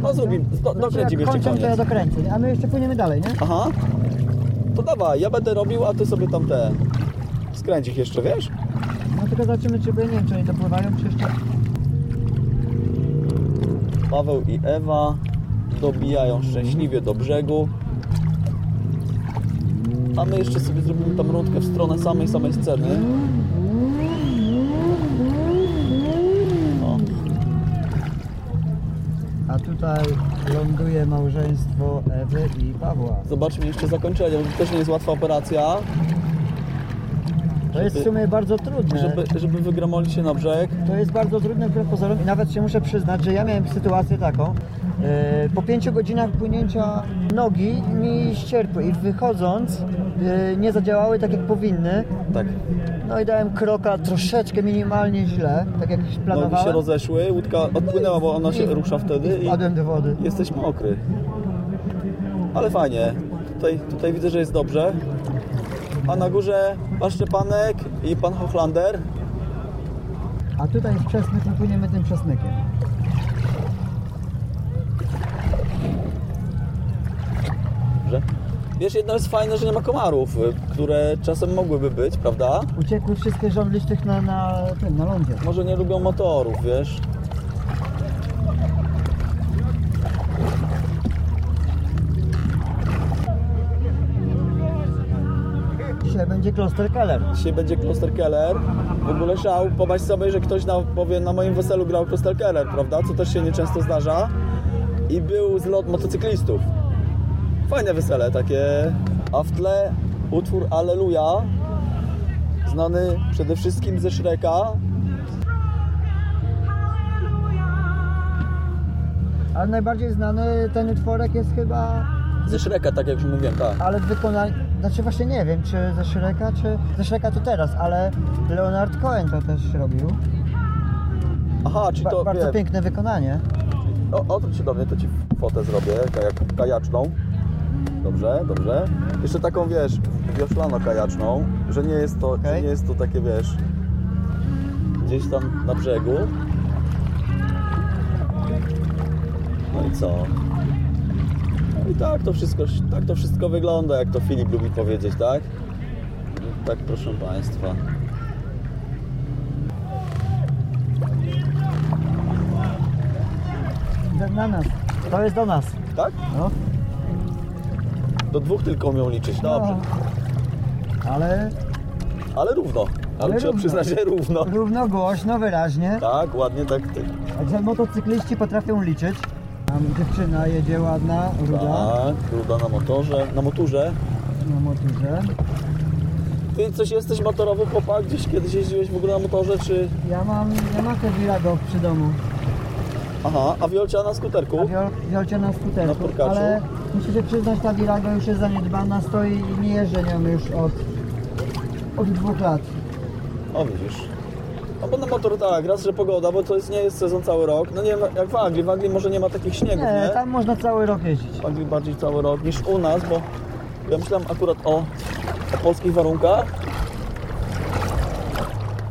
S1: No zrobimy,
S2: Znaczy,
S1: dokręcimy jeszcze
S2: to ja
S1: koniec.
S2: dokręcę, a my jeszcze płyniemy dalej, nie?
S1: Aha. To dawaj, ja będę robił, a ty sobie tam te... Skręć ich jeszcze, wiesz?
S2: No tylko zobaczymy, czy by, nie wiem, czy oni dopływają, czy jeszcze...
S1: Paweł i Ewa dobijają szczęśliwie do brzegu. A my jeszcze sobie zrobimy tam rundkę w stronę samej, samej sceny.
S2: A tutaj ląduje małżeństwo Ewy i Pawła.
S1: zobaczmy jeszcze zakończenie, bo to też nie jest łatwa operacja.
S2: To jest w sumie bardzo trudne.
S1: Żeby, żeby wygramolić się na brzeg.
S2: To jest bardzo trudne wbrew pozorom i nawet się muszę przyznać, że ja miałem sytuację taką. e, Po pięciu godzinach płynięcia nogi mi ścierpły i wychodząc e, nie zadziałały tak jak powinny.
S1: Tak.
S2: No i dałem kroka troszeczkę minimalnie źle, tak jak
S1: Nogi
S2: planowałem.
S1: się rozeszły, łódka odpłynęła, bo ona się
S2: I-
S1: rusza wtedy i
S2: Wpadłem do wody.
S1: jesteś mokry. Ale fajnie. Tutaj, tutaj widzę, że jest dobrze. A na górze pan Szczepanek i pan Hochlander.
S2: A tutaj jest przesmyk i płyniemy tym przesmykiem.
S1: Że? Wiesz, jedno jest fajne, że nie ma komarów, które czasem mogłyby być, prawda?
S2: Uciekły wszystkie żądli tych na, na tym, na lądzie.
S1: Może nie lubią motorów, wiesz?
S2: Będzie Kloster Keller.
S1: Dzisiaj będzie Kloster Keller. W ogóle szał, pomyśl sobie, że ktoś na, powie, na moim weselu grał Kloster Keller, prawda? Co też się nieczęsto zdarza. I był zlot motocyklistów. Fajne wesele takie. A w tle utwór Alleluja, znany przede wszystkim ze Shreka.
S2: Ale najbardziej znany ten utworek jest chyba
S1: Ze Shreka, tak jak już mówiłem, tak.
S2: Ale w wykonaniu, znaczy właśnie nie wiem, czy ze Shreka, czy ze Shreka to teraz, ale Leonard Cohen to też robił.
S1: Aha,
S2: Ba-
S1: to
S2: bardzo
S1: wiem.
S2: piękne wykonanie.
S1: O, odwróć się do mnie, to ci fotę zrobię, kajak, kajaczną. Dobrze, dobrze. Jeszcze taką, wiesz, wioślano-kajaczną, że nie jest to,
S2: Okej.
S1: nie jest to takie, wiesz, gdzieś tam na brzegu. No i co? No i tak to wszystko, tak to wszystko wygląda, jak to Filip lubi powiedzieć, tak? Tak, proszę Państwa.
S2: Na- Na nas. To jest do nas.
S1: Tak?
S2: No.
S1: Do dwóch tylko umią liczyć, dobrze.
S2: No. Ale
S1: Ale równo. Ale,
S2: Ale
S1: trzeba
S2: równo.
S1: przyznać, że równo.
S2: równo, głośno, wyraźnie.
S1: Tak, ładnie tak. Ty.
S2: Także motocykliści potrafią liczyć. Tam dziewczyna jedzie ładna, ruda,
S1: Tak, ruda na motorze, na motorze.
S2: na motorze.
S1: Ty coś jesteś motorowy chłopak? Gdzieś kiedyś jeździłeś w ogóle na motorze, czy...
S2: Ja mam, ja mam te Virago przy domu.
S1: Aha, a Wiolcia na skuterku?
S2: A wiol, wiolcie na
S1: Na
S2: skuterku,
S1: purkaczu?
S2: ale muszę się przyznać, ta Virago już jest zaniedbana, stoi i nie jeżdżę nią już od, od dwóch lat.
S1: O widzisz. No bo na motor tak, raz, że pogoda, bo to jest, nie jest sezon cały rok. No nie ma, jak w Anglii, w Anglii może nie ma takich śniegów,
S2: Nie,
S1: nie?
S2: tam można cały rok jeździć.
S1: W Anglii bardziej cały rok niż u nas, bo ja myślałem akurat o, o polskich warunkach.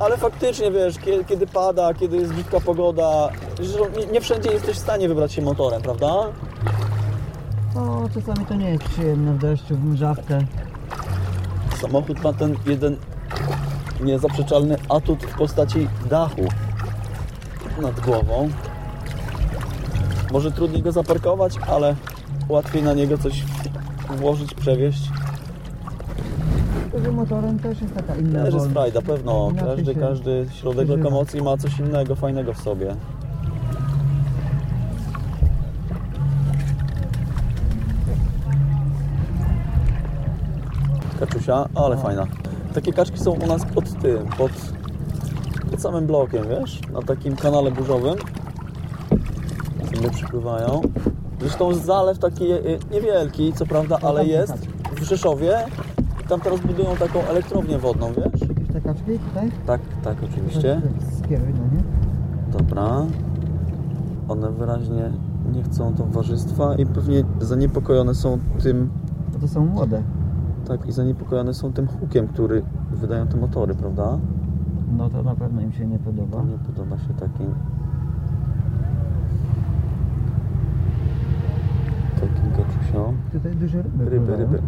S1: Ale faktycznie, wiesz, kiedy, kiedy pada, kiedy jest dziwka pogoda, zresztą nie, nie wszędzie jesteś w stanie wybrać się motorem, prawda?
S2: O, czasami to nie jest przyjemne w deszczu, w mrzawkę.
S1: Samochód ma ten jeden niezaprzeczalny atut w postaci dachu nad głową. Może trudniej go zaparkować, ale łatwiej na niego coś włożyć, przewieźć.
S2: Że motorem też jest taka inna
S1: Też jest frajda, pewno. Każdy, każdy środek
S2: przeżywa.
S1: lokomocji ma coś innego, fajnego w sobie. Kaczusia, ale fajna. Takie kaczki są u nas pod tym, pod, pod samym blokiem, wiesz? Na takim kanale burzowym. Sobie przypływają. Zresztą zalew taki y, niewielki, co prawda, ale jest w Rzeszowie. I tam teraz budują taką elektrownię wodną, wiesz?
S2: Jakieś te kaczki tutaj?
S1: Tak, tak, oczywiście.
S2: Skieruj, no nie?
S1: Dobra. One wyraźnie nie chcą towarzystwa i pewnie zaniepokojone są tym,
S2: to są młode.
S1: Tak, i zaniepokojone są tym hukiem, który wydają te motory, prawda?
S2: No to na pewno im się nie podoba.
S1: To nie podoba się takim takim kaczusiom.
S2: Tutaj duże ryby.
S1: Ryby,
S2: pływają.
S1: ryby.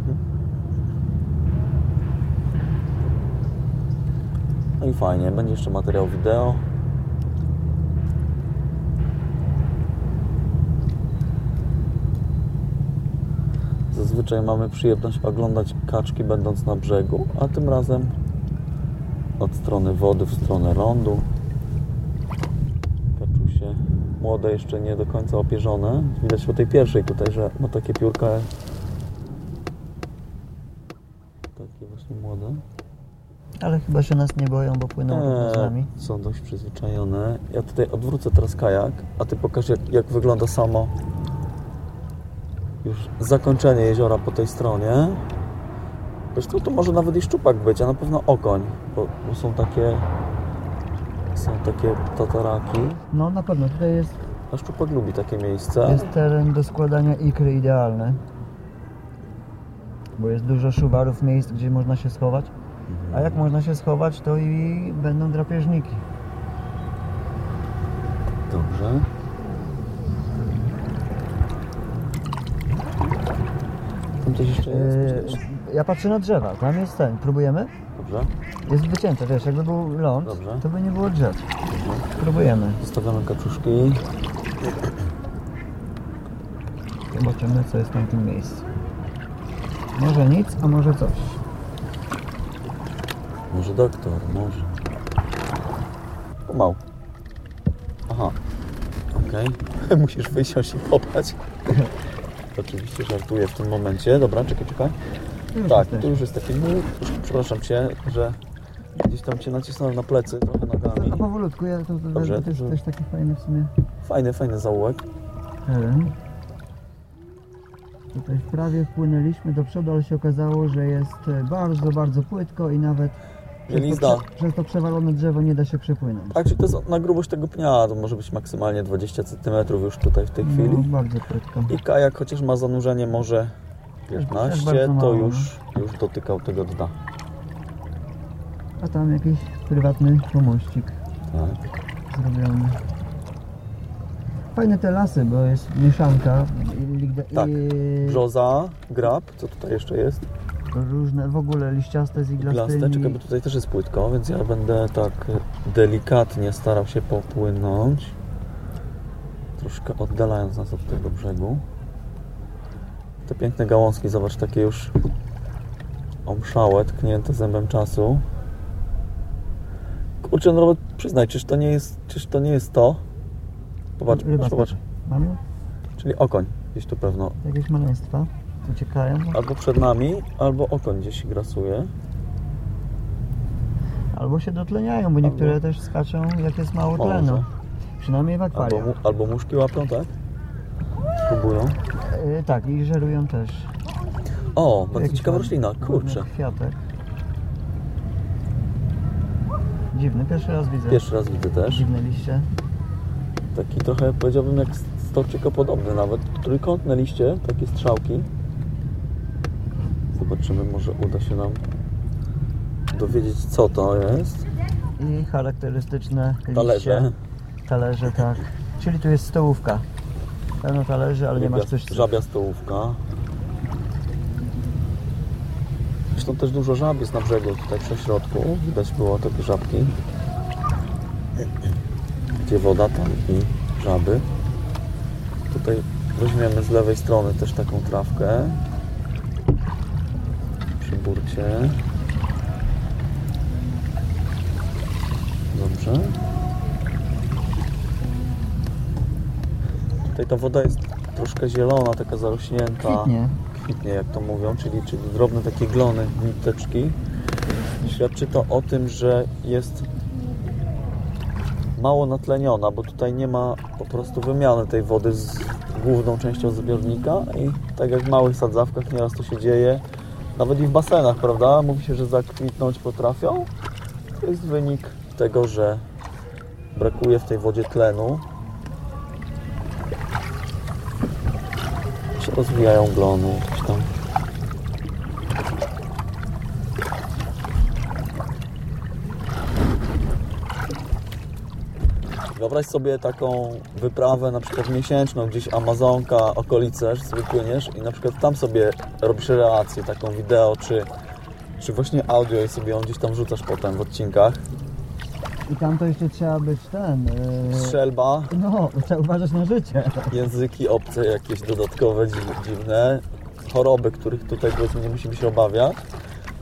S1: No i fajnie, będzie jeszcze materiał wideo. Zazwyczaj mamy przyjemność oglądać kaczki będąc na brzegu, a tym razem od strony wody w stronę lądu. Kaczusie młode, jeszcze nie do końca opierzone. Widać po tej pierwszej tutaj, że ma takie piórka takie właśnie młode.
S2: Ale chyba się nas nie boją, bo płyną równo z nami.
S1: Eee, są dość przyzwyczajone. Ja tutaj odwrócę teraz kajak, a ty pokaż jak, jak wygląda samo już zakończenie jeziora po tej stronie. Zresztą tu może nawet i szczupak być, a na pewno okoń, bo, bo są takie są takie tataraki.
S2: No na pewno, tutaj jest,
S1: A szczupak lubi takie miejsca.
S2: jest teren do składania ikry idealny. Bo jest dużo szuwarów, miejsc, gdzie można się schować. A jak można się schować, to i będą drapieżniki.
S1: Dobrze. Tam coś jeszcze jest?
S2: Eee, ja patrzę na drzewa, tam jest ten, próbujemy?
S1: Dobrze.
S2: Jest wycięte, wiesz, jakby był ląd,
S1: Dobrze.
S2: to by nie było drzew. Próbujemy.
S1: Zostawiamy kaczuszki.
S2: Zobaczymy, co jest w tamtym miejscu. Może nic, a może coś.
S1: Może doktor, może. Pomału. Aha. Okej. Musisz wysiąść i pobrać. Oczywiście żartuję w tym momencie. Dobra, czekaj, czekaj.
S2: Już
S1: Tak,
S2: jesteś.
S1: tu już jest taki. Już, przepraszam Cię, że gdzieś tam Cię nacisnąłem na plecy trochę nogami.
S2: A powolutku, ja to, to,
S1: Dobrze,
S2: to, też taki fajny w sumie
S1: Fajny, fajny zaułek.
S2: Tutaj prawie wpłynęliśmy do przodu, ale się okazało, że jest e, bardzo, bardzo płytko i nawet przez to,
S1: Mielizna.
S2: prze, przez to przewalone drzewo nie da się przepłynąć.
S1: Tak, czyli to jest na grubość tego pnia, to może być maksymalnie 20 cm już tutaj w tej chwili.
S2: No, bardzo płytko.
S1: I kajak, chociaż ma zanurzenie może
S2: Też
S1: 15,
S2: bardzo
S1: to
S2: mało,
S1: już, już dotykał tego dna.
S2: A tam jakiś prywatny pomościk
S1: Tak.
S2: zrobiony. Fajne te lasy, bo jest mieszanka i,
S1: Tak. Brzoza, grab, co tutaj jeszcze jest?
S2: Różne w ogóle liściaste z.
S1: Iglaste, czekaj, bo tutaj też jest płytko, więc ja będę tak delikatnie starał się popłynąć. Troszkę oddalając nas od tego brzegu. Te piękne gałązki, zobacz, takie już omszałe, tknięte zębem czasu. Kurczę, no Robert, przyznaj, czyż to nie jest, czyż to nie jest to? Popatrz,
S2: Ryba
S1: popatrz,
S2: Mamy
S1: czyli okoń gdzieś tu pewno
S2: jakieś maleństwa uciekają.
S1: Albo przed nami, albo okoń gdzieś grasuje.
S2: Albo się dotleniają, bo niektóre też skaczą jak jest mało
S1: Może.
S2: tlenu. Przynajmniej w
S1: Albo,
S2: akwariach.
S1: mu, albo muszki łapią, tak? Próbują.
S2: Y, tak, i żerują też.
S1: O, bardzo
S2: Jakiś
S1: ciekawa roślina, kurczę.
S2: Kwiatek. Dziwny, pierwszy raz widzę.
S1: Pierwszy raz widzę też.
S2: Dziwne liście.
S1: Taki trochę powiedziałbym jak stolczyko podobny nawet. Trójkątne liście, takie strzałki. Zobaczymy, może uda się nam dowiedzieć co to jest.
S2: I charakterystyczne liście.
S1: Talerze.
S2: Talerze, tak. Czyli tu jest stołówka. Pełno talerzy, ale nie masz
S1: Żabia-
S2: coś...
S1: Żabia stołówka. Zresztą też dużo żab jest na brzegu tutaj przy środku. Widać było takie żabki. Gdzie woda, tam i żaby. Tutaj weźmiemy z lewej strony też taką trawkę. Przy burcie. Dobrze. Tutaj ta woda jest troszkę zielona, taka zarośnięta.
S2: Kwitnie.
S1: Kwitnie, jak to mówią, czyli, czyli drobne takie glony, niteczki. Świadczy to o tym, że jest mało natleniona, bo tutaj nie ma po prostu wymiany tej wody z główną częścią zbiornika i tak jak w małych sadzawkach nieraz to się dzieje, nawet i w basenach, prawda? Mówi się, że zakwitnąć potrafią. To jest wynik tego, że brakuje w tej wodzie tlenu. się rozwijają glony jakieś tam. Wyobraź sobie taką wyprawę na przykład miesięczną, gdzieś Amazonka, okolice, że sobie płyniesz i na przykład tam sobie robisz relację, taką wideo, czy, czy właśnie audio i sobie ją gdzieś tam rzucasz potem w odcinkach.
S2: I tam to jeszcze trzeba być ten... Yy...
S1: Strzelba,
S2: No, trzeba uważać na życie.
S1: języki obce jakieś dodatkowe, dzi- dziwne, choroby, których tutaj powiedzmy nie musimy się obawiać.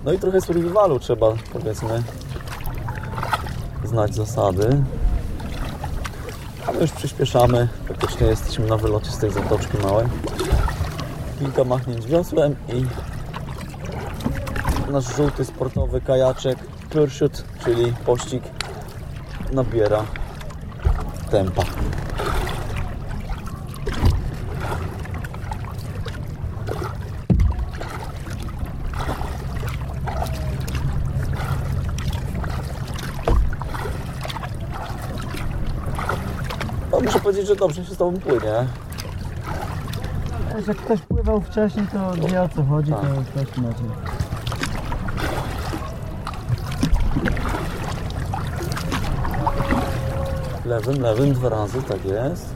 S1: No i trochę survivalu trzeba powiedzmy znać zasady. A my już przyspieszamy, praktycznie jesteśmy na wylocie z tej zatoczki małej. Kilka machnięć wiosłem i nasz żółty sportowy kajaczek Pursuit, czyli pościg nabiera tempa. No, muszę powiedzieć, że dobrze się z Tobą płynie.
S2: Jak ktoś pływał wcześniej, to wie o co chodzi,
S1: Tak.
S2: to też inaczej.
S1: Lewym, lewym, dwa razy, tak jest.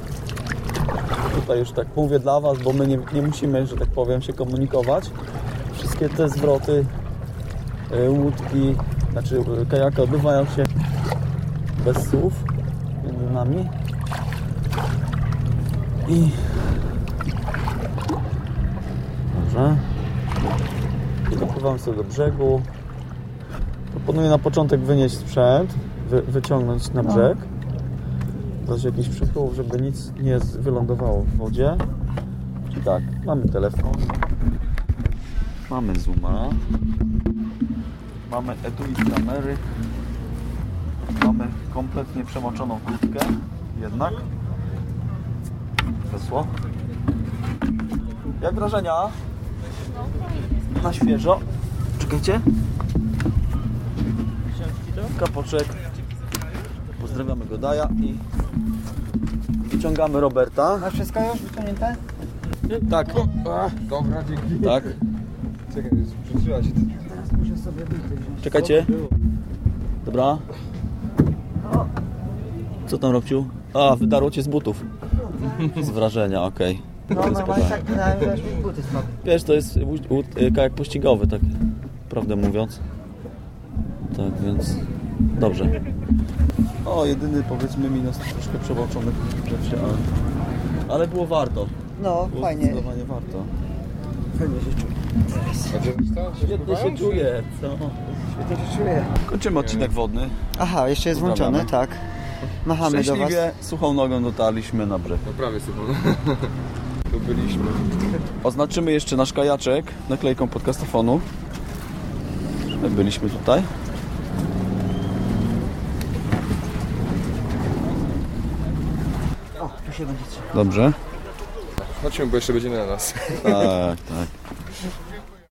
S1: Tutaj już tak mówię dla Was, bo my nie, nie musimy, że tak powiem, się komunikować. Wszystkie te zwroty y, łódki, znaczy y, kajaka odbywają się bez słów między nami. I... Dobrze. I dopływamy sobie do brzegu. Proponuję na początek wynieść sprzęt, wy, wyciągnąć na brzeg. Dać jakiś przypływ, żeby nic nie wylądowało w wodzie. Czyli tak, mamy telefon. Mamy zooma. Mamy etui kamery. Mamy kompletnie przemoczoną kurtkę. Jednak. Wesło. Jak wrażenia? Na świeżo. Czekajcie. Kapoczek. Pozdrawiamy Godaja i wyciągamy Roberta.
S2: Masz wszystko już wyciągnięte?
S1: Tak,
S4: Dobra, dzięki.
S1: tak.
S4: Czekaj, przytrzyma się.
S2: Teraz muszę sobie buty wziąć.
S1: Czekajcie. Dobra. Co tam Robciu? A, wydarło cię z butów. Z wrażenia, okej.
S2: No normalnie tak płynąłem, że aż mi buty spadły.
S1: Wiesz, to jest y, kajak pościgowy, tak prawdę mówiąc. Tak, więc dobrze. O, jedyny powiedzmy minus troszkę przemoczony w rzeczy, ale, ale było warto.
S2: No,
S1: Było
S2: fajnie.
S1: zdecydowanie warto.
S2: Fajnie się czuję.
S1: Świetnie się czuję, co?
S2: Świetnie się czuję.
S1: Kończymy odcinek wodny.
S2: Aha, jeszcze jest
S1: Pozdrawiamy.
S2: włączony, tak. Machamy Szczęśliwie do was.
S1: suchą nogą dotarliśmy na brzeg.
S4: No prawie suchą. tu byliśmy.
S1: Oznaczymy jeszcze nasz kajaczek naklejką podcastofonu. My byliśmy tutaj.
S2: O, tu się będzie trzeba.
S1: Dobrze.
S6: Chodźmy, bo jeszcze będzie na nas.
S1: Tak, tak.